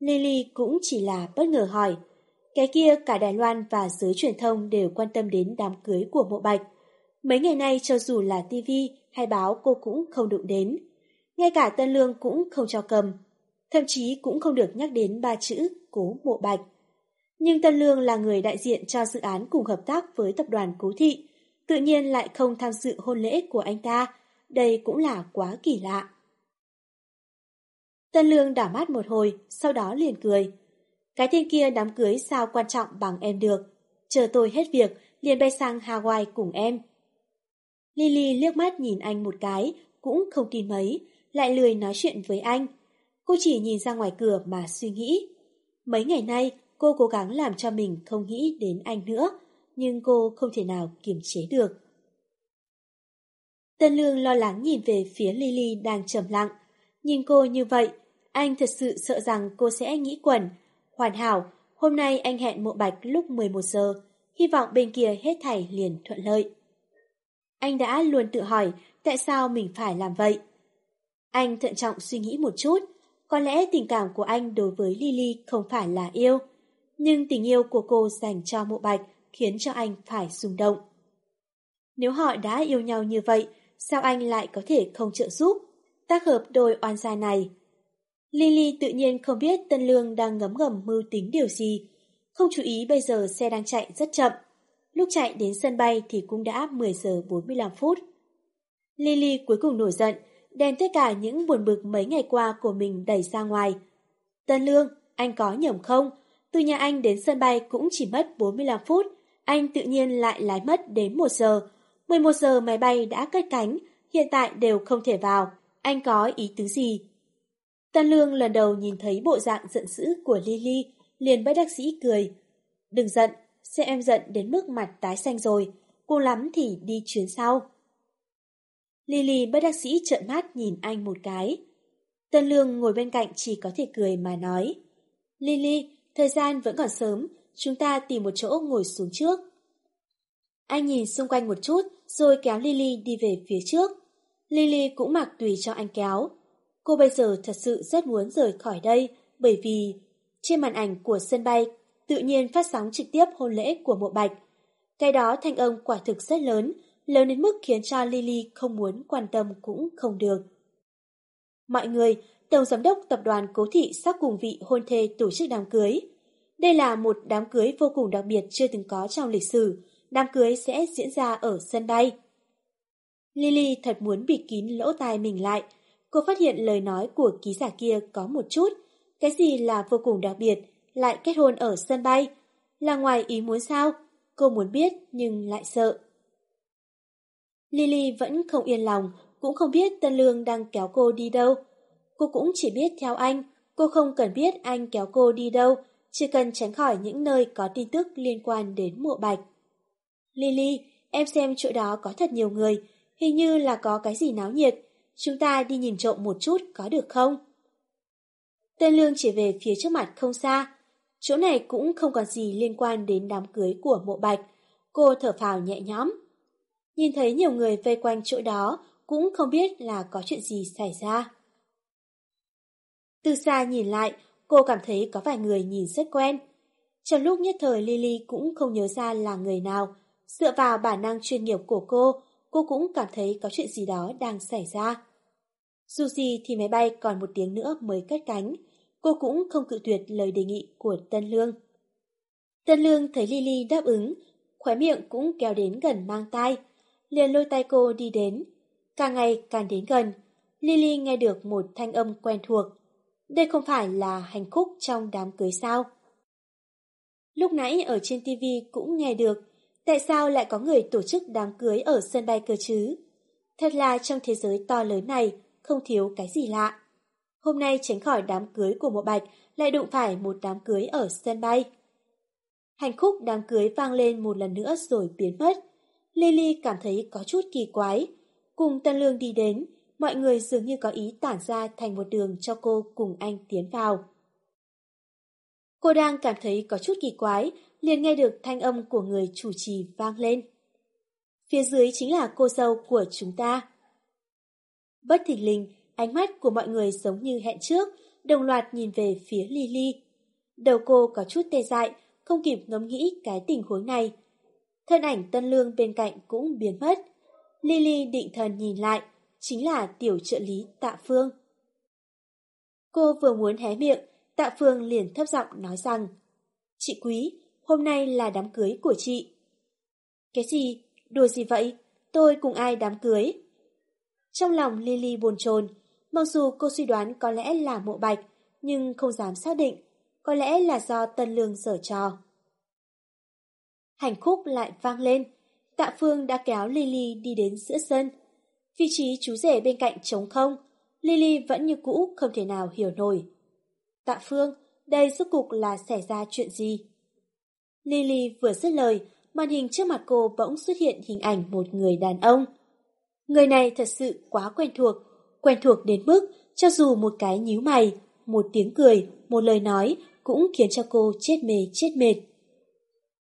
Lily cũng chỉ là bất ngờ hỏi. Cái kia cả Đài Loan và giới truyền thông đều quan tâm đến đám cưới của mộ bạch. Mấy ngày nay cho dù là TV hay báo cô cũng không đụng đến. Ngay cả Tân Lương cũng không cho cầm. Thậm chí cũng không được nhắc đến ba chữ cố mộ bạch. Nhưng Tân Lương là người đại diện cho dự án cùng hợp tác với tập đoàn Cố Thị, tự nhiên lại không tham dự hôn lễ của anh ta. Đây cũng là quá kỳ lạ. Tân Lương đảo mắt một hồi, sau đó liền cười. Cái tên kia đám cưới sao quan trọng bằng em được. Chờ tôi hết việc, liền bay sang Hawaii cùng em. Lily liếc mắt nhìn anh một cái, cũng không tin mấy, lại lười nói chuyện với anh. Cô chỉ nhìn ra ngoài cửa mà suy nghĩ. Mấy ngày nay, cô cố gắng làm cho mình không nghĩ đến anh nữa, nhưng cô không thể nào kiềm chế được. Tân Lương lo lắng nhìn về phía Lily đang trầm lặng. Nhìn cô như vậy, anh thật sự sợ rằng cô sẽ nghĩ quẩn. Hoàn hảo, hôm nay anh hẹn mộ bạch lúc 11 giờ, hy vọng bên kia hết thảy liền thuận lợi. Anh đã luôn tự hỏi tại sao mình phải làm vậy. Anh thận trọng suy nghĩ một chút, có lẽ tình cảm của anh đối với Lily không phải là yêu, nhưng tình yêu của cô dành cho mộ bạch khiến cho anh phải rung động. Nếu họ đã yêu nhau như vậy, sao anh lại có thể không trợ giúp, tác hợp đôi oan gia này? Lily tự nhiên không biết Tân Lương đang ngấm ngầm mưu tính điều gì, không chú ý bây giờ xe đang chạy rất chậm. Lúc chạy đến sân bay thì cũng đã 10 giờ 45 phút. Lily cuối cùng nổi giận, đem tất cả những buồn bực mấy ngày qua của mình đẩy ra ngoài. Tân Lương, anh có nhầm không? Từ nhà anh đến sân bay cũng chỉ mất 45 phút, anh tự nhiên lại lái mất đến 1 giờ. 11 giờ máy bay đã cất cánh, hiện tại đều không thể vào. Anh có ý tứ gì? Tân Lương lần đầu nhìn thấy bộ dạng giận dữ của Lily, liền bất đắc sĩ cười. Đừng giận, xem em giận đến mức mặt tái xanh rồi, cô lắm thì đi chuyến sau. Lily bất đắc sĩ trợn mắt nhìn anh một cái. Tân Lương ngồi bên cạnh chỉ có thể cười mà nói. Lily, thời gian vẫn còn sớm, chúng ta tìm một chỗ ngồi xuống trước. Anh nhìn xung quanh một chút, rồi kéo Lily đi về phía trước. Lily cũng mặc tùy cho anh kéo. Cô bây giờ thật sự rất muốn rời khỏi đây, bởi vì trên màn ảnh của sân bay tự nhiên phát sóng trực tiếp hôn lễ của mộ bạch. Cái đó thanh âm quả thực rất lớn, lớn đến mức khiến cho Lily không muốn quan tâm cũng không được. Mọi người, Tổng Giám đốc Tập đoàn Cố Thị sắp cùng vị hôn thê tổ chức đám cưới. Đây là một đám cưới vô cùng đặc biệt chưa từng có trong lịch sử. Đám cưới sẽ diễn ra ở sân bay. Lily thật muốn bịt kín lỗ tai mình lại. Cô phát hiện lời nói của ký giả kia có một chút. Cái gì là vô cùng đặc biệt, lại kết hôn ở sân bay? Là ngoài ý muốn sao? Cô muốn biết nhưng lại sợ. Lily vẫn không yên lòng, cũng không biết Tân Lương đang kéo cô đi đâu. Cô cũng chỉ biết theo anh, cô không cần biết anh kéo cô đi đâu, chỉ cần tránh khỏi những nơi có tin tức liên quan đến mộ bạch. Lily, em xem chỗ đó có thật nhiều người, hình như là có cái gì náo nhiệt, chúng ta đi nhìn trộm một chút có được không? Tên Lương chỉ về phía trước mặt không xa, chỗ này cũng không còn gì liên quan đến đám cưới của mộ bạch, cô thở phào nhẹ nhõm. Nhìn thấy nhiều người vây quanh chỗ đó, cũng không biết là có chuyện gì xảy ra. Từ xa nhìn lại, cô cảm thấy có vài người nhìn rất quen. Trong lúc nhất thời Lily cũng không nhớ ra là người nào. Dựa vào bản năng chuyên nghiệp của cô, cô cũng cảm thấy có chuyện gì đó đang xảy ra. Dù gì thì máy bay còn một tiếng nữa mới cất cánh. cô cũng không cự tuyệt lời đề nghị của Tân Lương. Tân Lương thấy Lily đáp ứng, khóe miệng cũng kéo đến gần mang tay, liền lôi tay cô đi đến. Càng ngày càng đến gần, Lily nghe được một thanh âm quen thuộc. Đây không phải là hành khúc trong đám cưới sao? Lúc nãy ở trên TV cũng nghe được, tại sao lại có người tổ chức đám cưới ở sân bay cơ chứ? Thật là trong thế giới to lớn này, không thiếu cái gì lạ. Hôm nay tránh khỏi đám cưới của mộ bạch, lại đụng phải một đám cưới ở sân bay. Hành khúc đám cưới vang lên một lần nữa rồi biến mất. Lily cảm thấy có chút kỳ quái. Cùng Tân Lương đi đến, mọi người dường như có ý tản ra thành một đường cho cô cùng anh tiến vào. Cô đang cảm thấy có chút kỳ quái, liền nghe được thanh âm của người chủ trì vang lên. Phía dưới chính là cô dâu của chúng ta. Bất thình lình, ánh mắt của mọi người giống như hẹn trước, đồng loạt nhìn về phía Lily. Đầu cô có chút tê dại, không kịp ngẫm nghĩ cái tình huống này. Thân ảnh Tân Lương bên cạnh cũng biến mất. Lily định thần nhìn lại, chính là tiểu trợ lý Tạ Phương. Cô vừa muốn hé miệng, Tạ Phương liền thấp giọng nói rằng Chị Quý, hôm nay là đám cưới của chị. Cái gì? Đùa gì vậy? Tôi cùng ai đám cưới? Trong lòng Lily buồn chồn, mặc dù cô suy đoán có lẽ là mộ bạch, nhưng không dám xác định, có lẽ là do Tân Lương dở trò. Hành khúc lại vang lên, Tạ Phương đã kéo Lily đi đến giữa sân. Vị trí chú rể bên cạnh trống không, Lily vẫn như cũ không thể nào hiểu nổi. Tạ Phương, đây rốt cục là xảy ra chuyện gì? Lily vừa dứt lời, màn hình trước mặt cô bỗng xuất hiện hình ảnh một người đàn ông. Người này thật sự quá quen thuộc, quen thuộc đến mức cho dù một cái nhíu mày, một tiếng cười, một lời nói cũng khiến cho cô chết mê chết mệt.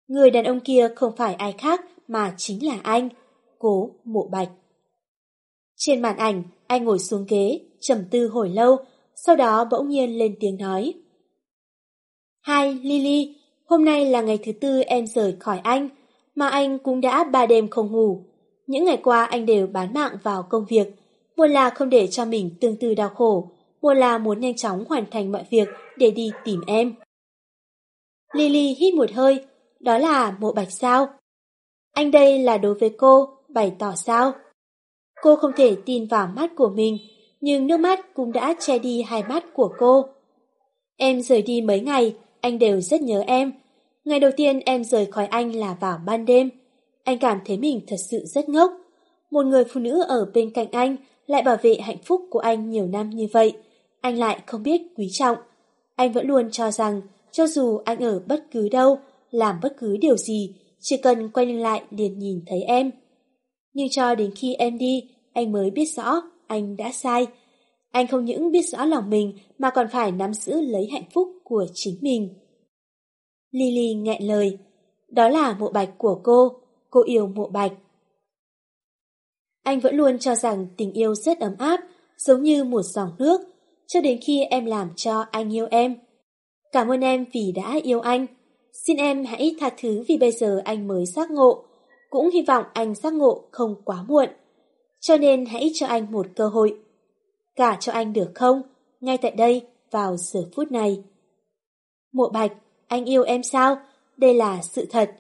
Người đàn ông kia không phải ai khác mà chính là anh, cố mộ bạch. Trên màn ảnh, anh ngồi xuống ghế, trầm tư hồi lâu, sau đó bỗng nhiên lên tiếng nói. Hai, Lily, hôm nay là ngày thứ tư em rời khỏi anh, mà anh cũng đã ba đêm không ngủ. Những ngày qua anh đều bán mạng vào công việc, một là không để cho mình tương tư đau khổ, một là muốn nhanh chóng hoàn thành mọi việc để đi tìm em. Lily hít một hơi, đó là mộ bạch sao? Anh đây là đối với cô, bày tỏ sao? Cô không thể tin vào mắt của mình, nhưng nước mắt cũng đã che đi hai mắt của cô. Em rời đi mấy ngày, anh đều rất nhớ em. Ngày đầu tiên em rời khỏi anh là vào ban đêm. Anh cảm thấy mình thật sự rất ngốc. Một người phụ nữ ở bên cạnh anh lại bảo vệ hạnh phúc của anh nhiều năm như vậy. Anh lại không biết quý trọng. Anh vẫn luôn cho rằng cho dù anh ở bất cứ đâu, làm bất cứ điều gì, chỉ cần quay lưng lại liền nhìn thấy em. Nhưng cho đến khi em đi, anh mới biết rõ anh đã sai. Anh không những biết rõ lòng mình mà còn phải nắm giữ lấy hạnh phúc của chính mình. Lily nghẹn lời, đó là mộ bạch của cô, cô yêu mộ bạch. Anh vẫn luôn cho rằng tình yêu rất ấm áp, giống như một dòng nước, cho đến khi em làm cho anh yêu em. Cảm ơn em vì đã yêu anh. Xin em hãy tha thứ vì bây giờ anh mới giác ngộ. Cũng hy vọng anh giác ngộ không quá muộn. Cho nên hãy cho anh một cơ hội. Cả cho anh được không? Ngay tại đây, vào giờ phút này. Mộ Bạch, anh yêu em sao? Đây là sự thật.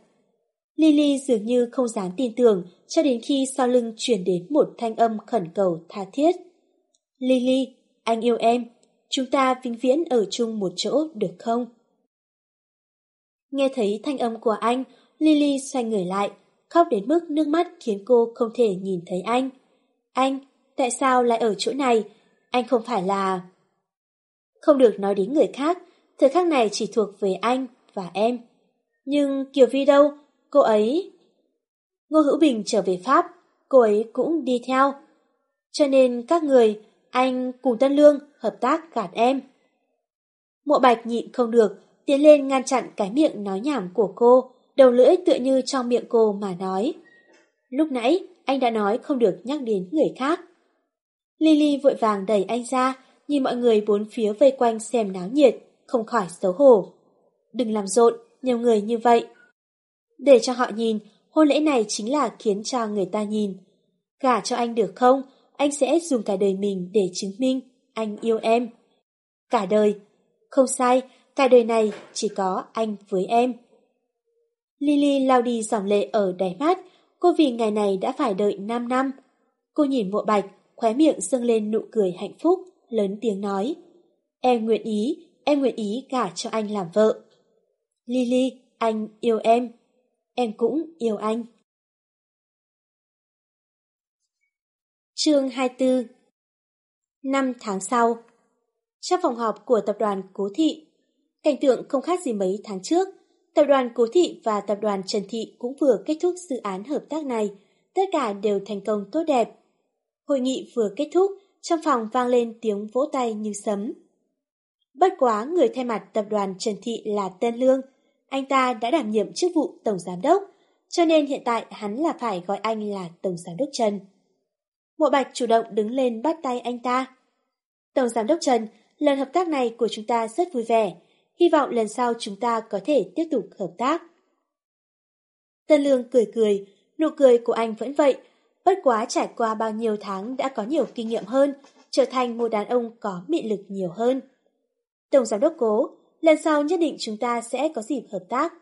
Lily dường như không dám tin tưởng cho đến khi sau lưng chuyển đến một thanh âm khẩn cầu tha thiết. Lily, anh yêu em. Chúng ta vĩnh viễn ở chung một chỗ được không? Nghe thấy thanh âm của anh, Lily xoay người lại, khóc đến mức nước mắt khiến cô không thể nhìn thấy anh. Anh, tại sao lại ở chỗ này? Anh không phải là... Không được nói đến người khác, thời khắc này chỉ thuộc về anh và em. Nhưng Kiều Vi đâu? Cô ấy... Ngô Hữu Bình trở về Pháp, cô ấy cũng đi theo. Cho nên các người, anh cùng Tân Lương hợp tác gạt em. Mộ Bạch nhịn không được, tiến lên ngăn chặn cái miệng nói nhảm của cô, đầu lưỡi tựa như trong miệng cô mà nói. Lúc nãy, anh đã nói không được nhắc đến người khác. Lily vội vàng đẩy anh ra, nhìn mọi người bốn phía vây quanh xem náo nhiệt, không khỏi xấu hổ. Đừng làm rộn, nhiều người như vậy. Để cho họ nhìn, hôn lễ này chính là khiến cho người ta nhìn. Gả cho anh được không? Anh sẽ dùng cả đời mình để chứng minh anh yêu em. Cả đời. Không sai, cả đời này chỉ có anh với em. Lily lao đi dòng lệ ở đáy mắt, cô vì ngày này đã phải đợi 5 năm. Cô nhìn mộ bạch, khóe miệng dâng lên nụ cười hạnh phúc, lớn tiếng nói. Em nguyện ý, em nguyện ý cả cho anh làm vợ. Lily, anh yêu em. Em cũng yêu anh. Chương 24 Năm tháng sau Trong phòng họp của tập đoàn Cố Thị, cảnh tượng không khác gì mấy tháng trước, tập đoàn Cố Thị và tập đoàn Trần Thị cũng vừa kết thúc dự án hợp tác này, tất cả đều thành công tốt đẹp. Hội nghị vừa kết thúc, trong phòng vang lên tiếng vỗ tay như sấm. Bất quá người thay mặt tập đoàn Trần Thị là Tân Lương, anh ta đã đảm nhiệm chức vụ Tổng Giám Đốc, cho nên hiện tại hắn là phải gọi anh là Tổng Giám Đốc Trần. Mộ Bạch chủ động đứng lên bắt tay anh ta. Tổng Giám Đốc Trần, lần hợp tác này của chúng ta rất vui vẻ, hy vọng lần sau chúng ta có thể tiếp tục hợp tác. Tân Lương cười cười, nụ cười của anh vẫn vậy, bất quá trải qua bao nhiêu tháng đã có nhiều kinh nghiệm hơn, trở thành một đàn ông có mị lực nhiều hơn. Tổng Giám Đốc Cố, lần sau nhất định chúng ta sẽ có dịp hợp tác.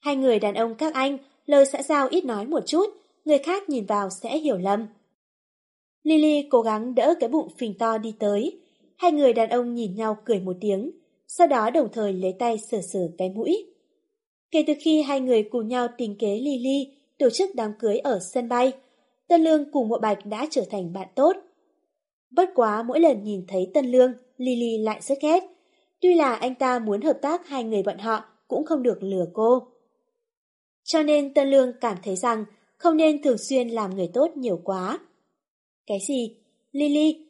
Hai người đàn ông các anh, lời xã giao ít nói một chút, người khác nhìn vào sẽ hiểu lầm. Lily cố gắng đỡ cái bụng phình to đi tới. Hai người đàn ông nhìn nhau cười một tiếng, sau đó đồng thời lấy tay sờ sờ cái mũi. Kể từ khi hai người cùng nhau tình kế Lily tổ chức đám cưới ở sân bay, Tân Lương cùng Mộ Bạch đã trở thành bạn tốt. Bất quá mỗi lần nhìn thấy Tân Lương, Lily lại rất ghét. Tuy là anh ta muốn hợp tác hai người bọn họ cũng không được lừa cô. Cho nên Tân Lương cảm thấy rằng không nên thường xuyên làm người tốt nhiều quá. Cái gì? Lily?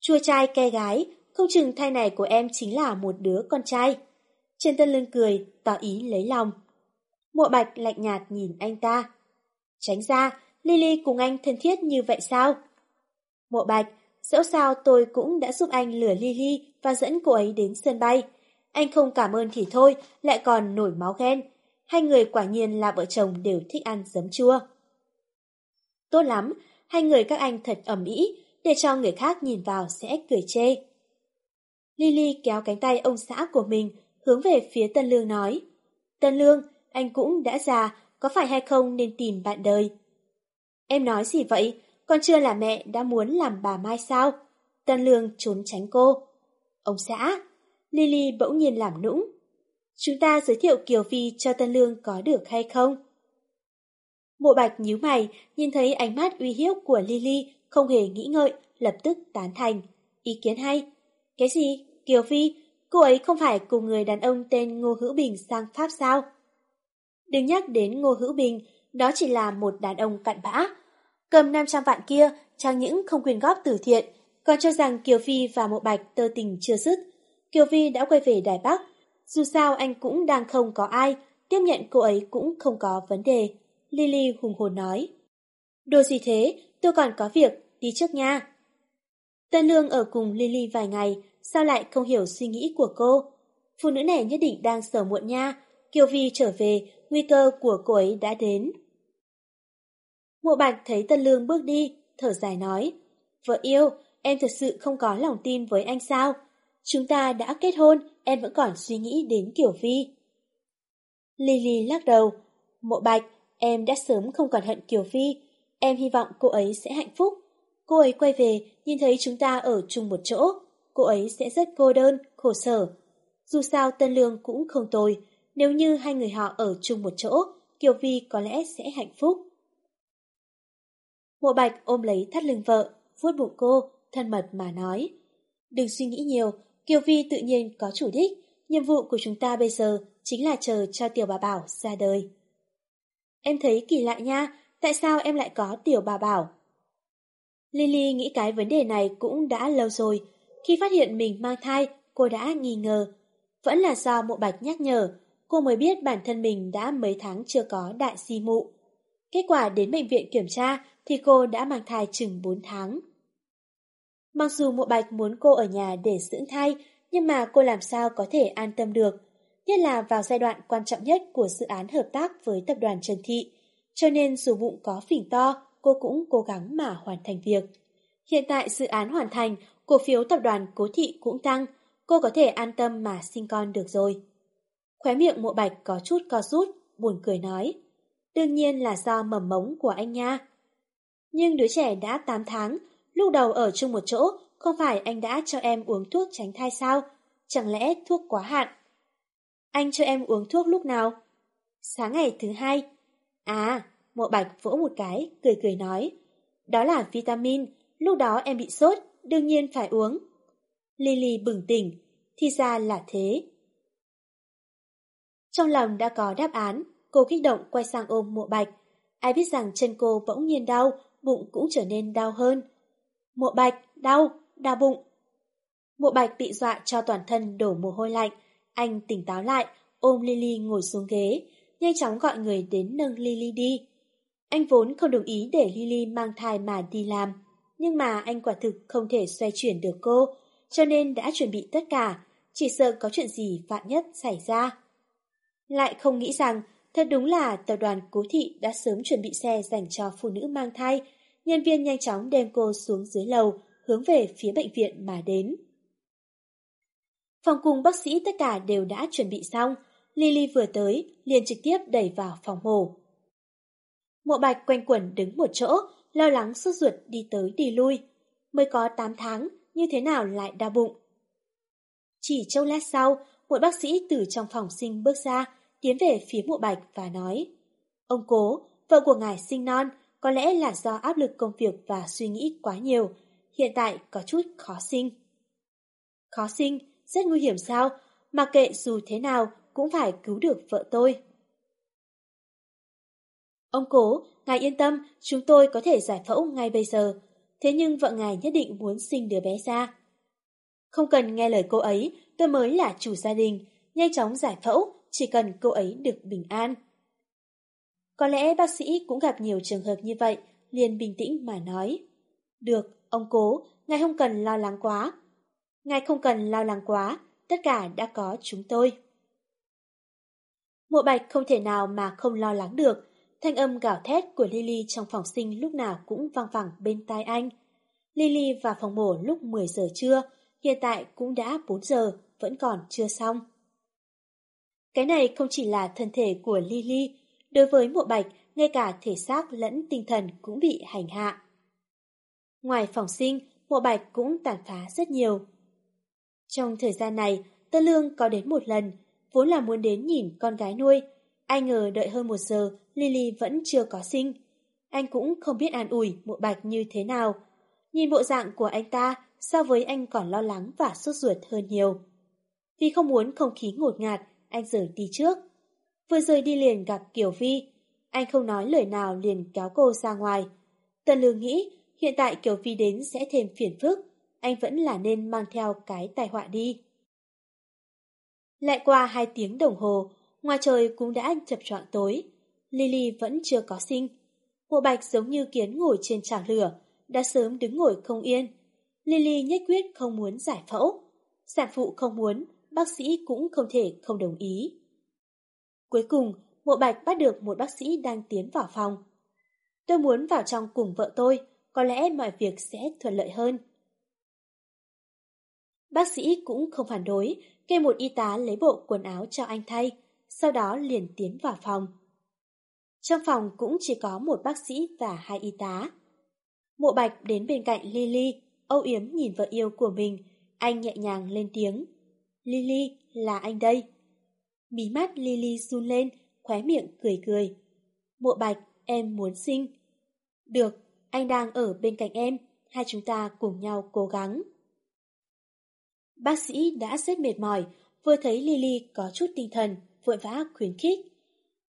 Chua trai ke gái, không chừng thai này của em chính là một đứa con trai. Trên Tân Lương cười, tỏ ý lấy lòng. Mộ Bạch lạnh nhạt nhìn anh ta. Tránh ra, Lily cùng anh thân thiết như vậy sao? Mộ Bạch, dẫu sao tôi cũng đã giúp anh lừa Lily và dẫn cô ấy đến sân bay. Anh không cảm ơn thì thôi, lại còn nổi máu ghen. Hai người quả nhiên là vợ chồng đều thích ăn giấm chua. Tốt lắm, hai người các anh thật ẩm ý, để cho người khác nhìn vào sẽ cười chê. Lily kéo cánh tay ông xã của mình, hướng về phía Tân Lương nói. Tân Lương, anh cũng đã già, có phải hay không nên tìm bạn đời? Em nói gì vậy? Còn chưa là mẹ đã muốn làm bà Mai sao? Tân Lương trốn tránh cô. Ông xã, Lily bỗng nhiên làm nũng. Chúng ta giới thiệu Kiều Phi cho Tân Lương có được hay không? Mộ bạch nhíu mày, nhìn thấy ánh mắt uy hiếp của Lily, không hề nghĩ ngợi, lập tức tán thành. Ý kiến hay. Cái gì? Kiều Phi? Cô ấy không phải cùng người đàn ông tên Ngô Hữu Bình sang Pháp sao? Đừng nhắc đến Ngô Hữu Bình, đó chỉ là một đàn ông cặn bã. Cầm 500 vạn kia, chẳng những không quyền góp từ thiện, còn cho rằng Kiều Phi và Mộ Bạch tơ tình chưa dứt. Kiều Phi đã quay về Đài Bắc, dù sao anh cũng đang không có ai, tiếp nhận cô ấy cũng không có vấn đề. Lily hùng hồn nói. Đồ gì thế, tôi còn có việc, đi trước nha. Tân Lương ở cùng Lily vài ngày, sao lại không hiểu suy nghĩ của cô? Phụ nữ này nhất định đang sở muộn nha, Kiều Vi trở về, nguy cơ của cô ấy đã đến. Mộ bạch thấy Tân Lương bước đi, thở dài nói. Vợ yêu, em thật sự không có lòng tin với anh sao? Chúng ta đã kết hôn, em vẫn còn suy nghĩ đến Kiều Vi. Lily lắc đầu. Mộ bạch, em đã sớm không còn hận Kiều Vi. Em hy vọng cô ấy sẽ hạnh phúc. Cô ấy quay về, nhìn thấy chúng ta ở chung một chỗ. Cô ấy sẽ rất cô đơn, khổ sở. Dù sao Tân Lương cũng không tồi. Nếu như hai người họ ở chung một chỗ, Kiều Vi có lẽ sẽ hạnh phúc. Mộ Bạch ôm lấy thắt lưng vợ, vuốt bụng cô, thân mật mà nói. Đừng suy nghĩ nhiều, Kiều Vi tự nhiên có chủ đích. Nhiệm vụ của chúng ta bây giờ chính là chờ cho tiểu bà Bảo ra đời. Em thấy kỳ lạ nha, tại sao em lại có tiểu bà Bảo? Lily nghĩ cái vấn đề này cũng đã lâu rồi. Khi phát hiện mình mang thai, cô đã nghi ngờ. Vẫn là do mộ bạch nhắc nhở, cô mới biết bản thân mình đã mấy tháng chưa có đại si mụ. Kết quả đến bệnh viện kiểm tra thì cô đã mang thai chừng 4 tháng. Mặc dù mộ bạch muốn cô ở nhà để dưỡng thai, nhưng mà cô làm sao có thể an tâm được, nhất là vào giai đoạn quan trọng nhất của dự án hợp tác với tập đoàn Trần Thị. Cho nên dù bụng có phỉnh to, cô cũng cố gắng mà hoàn thành việc. Hiện tại dự án hoàn thành, cổ phiếu tập đoàn Cố Thị cũng tăng, cô có thể an tâm mà sinh con được rồi. Khóe miệng mộ bạch có chút co rút, buồn cười nói. Đương nhiên là do mầm mống của anh nha. Nhưng đứa trẻ đã 8 tháng, lúc đầu ở chung một chỗ, không phải anh đã cho em uống thuốc tránh thai sao? Chẳng lẽ thuốc quá hạn? Anh cho em uống thuốc lúc nào? Sáng ngày thứ hai. À, mộ bạch vỗ một cái, cười cười nói. Đó là vitamin, lúc đó em bị sốt, đương nhiên phải uống. Lily bừng tỉnh, thì ra là thế. Trong lòng đã có đáp án, cô kích động quay sang ôm mộ bạch. Ai biết rằng chân cô bỗng nhiên đau, bụng cũng trở nên đau hơn. Mộ bạch, đau, đau bụng. Mộ bạch bị dọa cho toàn thân đổ mồ hôi lạnh. Anh tỉnh táo lại, ôm Lily ngồi xuống ghế, nhanh chóng gọi người đến nâng Lily đi. Anh vốn không đồng ý để Lily mang thai mà đi làm, nhưng mà anh quả thực không thể xoay chuyển được cô, cho nên đã chuẩn bị tất cả, chỉ sợ có chuyện gì vạn nhất xảy ra. Lại không nghĩ rằng, thật đúng là tập đoàn Cố Thị đã sớm chuẩn bị xe dành cho phụ nữ mang thai, nhân viên nhanh chóng đem cô xuống dưới lầu, hướng về phía bệnh viện mà đến. Phòng cùng bác sĩ tất cả đều đã chuẩn bị xong, Lily vừa tới, liền trực tiếp đẩy vào phòng mổ. Mộ bạch quanh quẩn đứng một chỗ, lo lắng sốt ruột đi tới đi lui. Mới có 8 tháng, như thế nào lại đau bụng? Chỉ châu lát sau, một bác sĩ từ trong phòng sinh bước ra, tiến về phía mộ bạch và nói Ông cố, vợ của ngài sinh non, có lẽ là do áp lực công việc và suy nghĩ quá nhiều, hiện tại có chút khó sinh. Khó sinh, rất nguy hiểm sao, mà kệ dù thế nào cũng phải cứu được vợ tôi. Ông cố, ngài yên tâm, chúng tôi có thể giải phẫu ngay bây giờ. Thế nhưng vợ ngài nhất định muốn sinh đứa bé ra. Không cần nghe lời cô ấy, tôi mới là chủ gia đình. Nhanh chóng giải phẫu, chỉ cần cô ấy được bình an. Có lẽ bác sĩ cũng gặp nhiều trường hợp như vậy, liền bình tĩnh mà nói. Được, ông cố, ngài không cần lo lắng quá. Ngài không cần lo lắng quá, tất cả đã có chúng tôi. Mộ bạch không thể nào mà không lo lắng được, thanh âm gào thét của Lily trong phòng sinh lúc nào cũng vang vẳng bên tai anh. Lily vào phòng mổ lúc 10 giờ trưa, hiện tại cũng đã 4 giờ, vẫn còn chưa xong. Cái này không chỉ là thân thể của Lily, đối với mộ bạch, ngay cả thể xác lẫn tinh thần cũng bị hành hạ. Ngoài phòng sinh, mộ bạch cũng tàn phá rất nhiều. Trong thời gian này, Tân Lương có đến một lần, vốn là muốn đến nhìn con gái nuôi. Ai ngờ đợi hơn một giờ, Lily vẫn chưa có sinh. Anh cũng không biết an ủi mộ bạch như thế nào. Nhìn bộ dạng của anh ta, so với anh còn lo lắng và sốt ruột hơn nhiều. Vì không muốn không khí ngột ngạt, anh rời đi trước. Vừa rời đi liền gặp Kiều Vi. Anh không nói lời nào liền kéo cô ra ngoài. Tần lương nghĩ, hiện tại Kiều Vi đến sẽ thêm phiền phức. Anh vẫn là nên mang theo cái tai họa đi. Lại qua hai tiếng đồng hồ, ngoài trời cũng đã chập choạng tối. Lily vẫn chưa có sinh. Mộ bạch giống như kiến ngồi trên chảo lửa, đã sớm đứng ngồi không yên. Lily nhất quyết không muốn giải phẫu. Sản phụ không muốn, bác sĩ cũng không thể không đồng ý. Cuối cùng, mộ bạch bắt được một bác sĩ đang tiến vào phòng. Tôi muốn vào trong cùng vợ tôi, có lẽ mọi việc sẽ thuận lợi hơn. Bác sĩ cũng không phản đối, kêu một y tá lấy bộ quần áo cho anh thay, sau đó liền tiến vào phòng. Trong phòng cũng chỉ có một bác sĩ và hai y tá. Mộ bạch đến bên cạnh Lily, âu yếm nhìn vợ yêu của mình, anh nhẹ nhàng lên tiếng. Lily, là anh đây. Mí mắt Lily run lên, khóe miệng cười cười. Mộ bạch, em muốn sinh. Được, anh đang ở bên cạnh em, hai chúng ta cùng nhau cố gắng. Bác sĩ đã rất mệt mỏi, vừa thấy Lily có chút tinh thần, vội vã khuyến khích.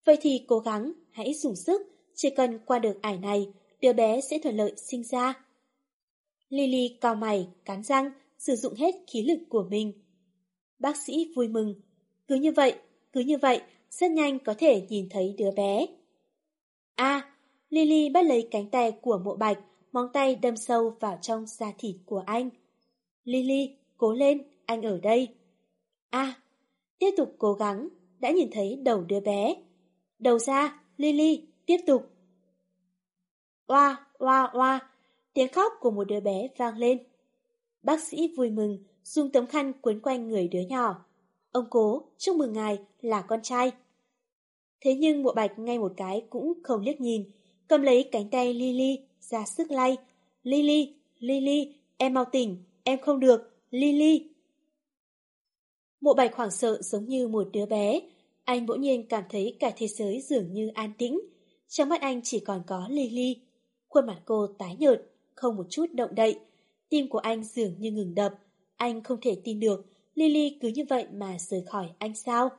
Vậy thì cố gắng, hãy dùng sức, chỉ cần qua được ải này, đứa bé sẽ thuận lợi sinh ra. Lily cao mày, cắn răng, sử dụng hết khí lực của mình. Bác sĩ vui mừng. Cứ như vậy, cứ như vậy, rất nhanh có thể nhìn thấy đứa bé. A, Lily bắt lấy cánh tay của mộ bạch, móng tay đâm sâu vào trong da thịt của anh. Lily, cố lên, anh ở đây. A, tiếp tục cố gắng, đã nhìn thấy đầu đứa bé. Đầu ra, Lily, tiếp tục. Oa, oa, oa, tiếng khóc của một đứa bé vang lên. Bác sĩ vui mừng, dùng tấm khăn quấn quanh người đứa nhỏ. Ông cố, chúc mừng ngài là con trai. Thế nhưng mộ bạch ngay một cái cũng không liếc nhìn, cầm lấy cánh tay Lily ra sức lay. Lily, Lily, em mau tỉnh, em không được, Lily. Mộ bạch hoảng sợ giống như một đứa bé. Anh bỗng nhiên cảm thấy cả thế giới dường như an tĩnh. Trong mắt anh chỉ còn có Lily. Khuôn mặt cô tái nhợt, không một chút động đậy. Tim của anh dường như ngừng đập. Anh không thể tin được Lily cứ như vậy mà rời khỏi anh sao?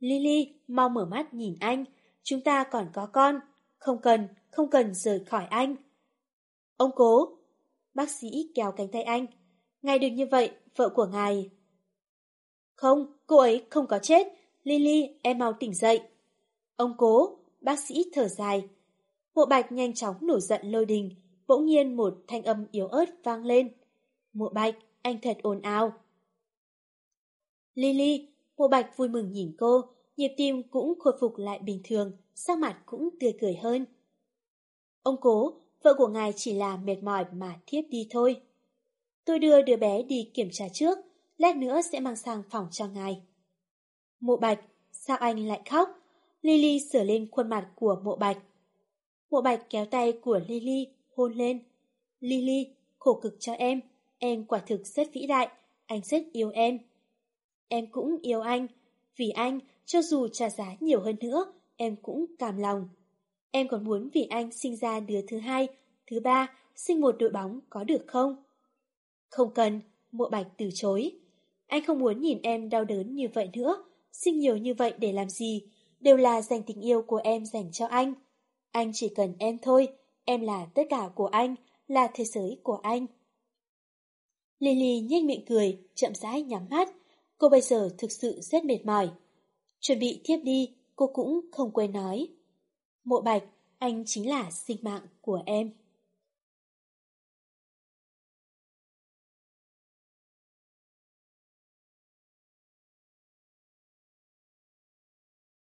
Lily, mau mở mắt nhìn anh. Chúng ta còn có con. Không cần, không cần rời khỏi anh. Ông cố. Bác sĩ kéo cánh tay anh. Ngài đừng như vậy, vợ của ngài. Không, cô ấy không có chết. Lily, em mau tỉnh dậy. Ông cố, bác sĩ thở dài. Mộ bạch nhanh chóng nổi giận lôi đình, bỗng nhiên một thanh âm yếu ớt vang lên. Mộ bạch, anh thật ồn ào. Lily, mộ bạch vui mừng nhìn cô, nhịp tim cũng khôi phục lại bình thường, sắc mặt cũng tươi cười hơn. Ông cố, vợ của ngài chỉ là mệt mỏi mà thiếp đi thôi. Tôi đưa đứa bé đi kiểm tra trước, lát nữa sẽ mang sang phòng cho ngài. Mộ bạch, sao anh lại khóc? Lily sửa lên khuôn mặt của mộ bạch. Mộ bạch kéo tay của Lily, hôn lên. Lily, khổ cực cho em, em quả thực rất vĩ đại, anh rất yêu em. Em cũng yêu anh, vì anh, cho dù trả giá nhiều hơn nữa, em cũng cảm lòng. Em còn muốn vì anh sinh ra đứa thứ hai, thứ ba, sinh một đội bóng có được không? Không cần, mộ bạch từ chối. Anh không muốn nhìn em đau đớn như vậy nữa, sinh nhiều như vậy để làm gì, đều là dành tình yêu của em dành cho anh. Anh chỉ cần em thôi, em là tất cả của anh, là thế giới của anh. Lily nhếch miệng cười, chậm rãi nhắm mắt. Cô bây giờ thực sự rất mệt mỏi. Chuẩn bị thiếp đi, cô cũng không quên nói. Mộ bạch, anh chính là sinh mạng của em.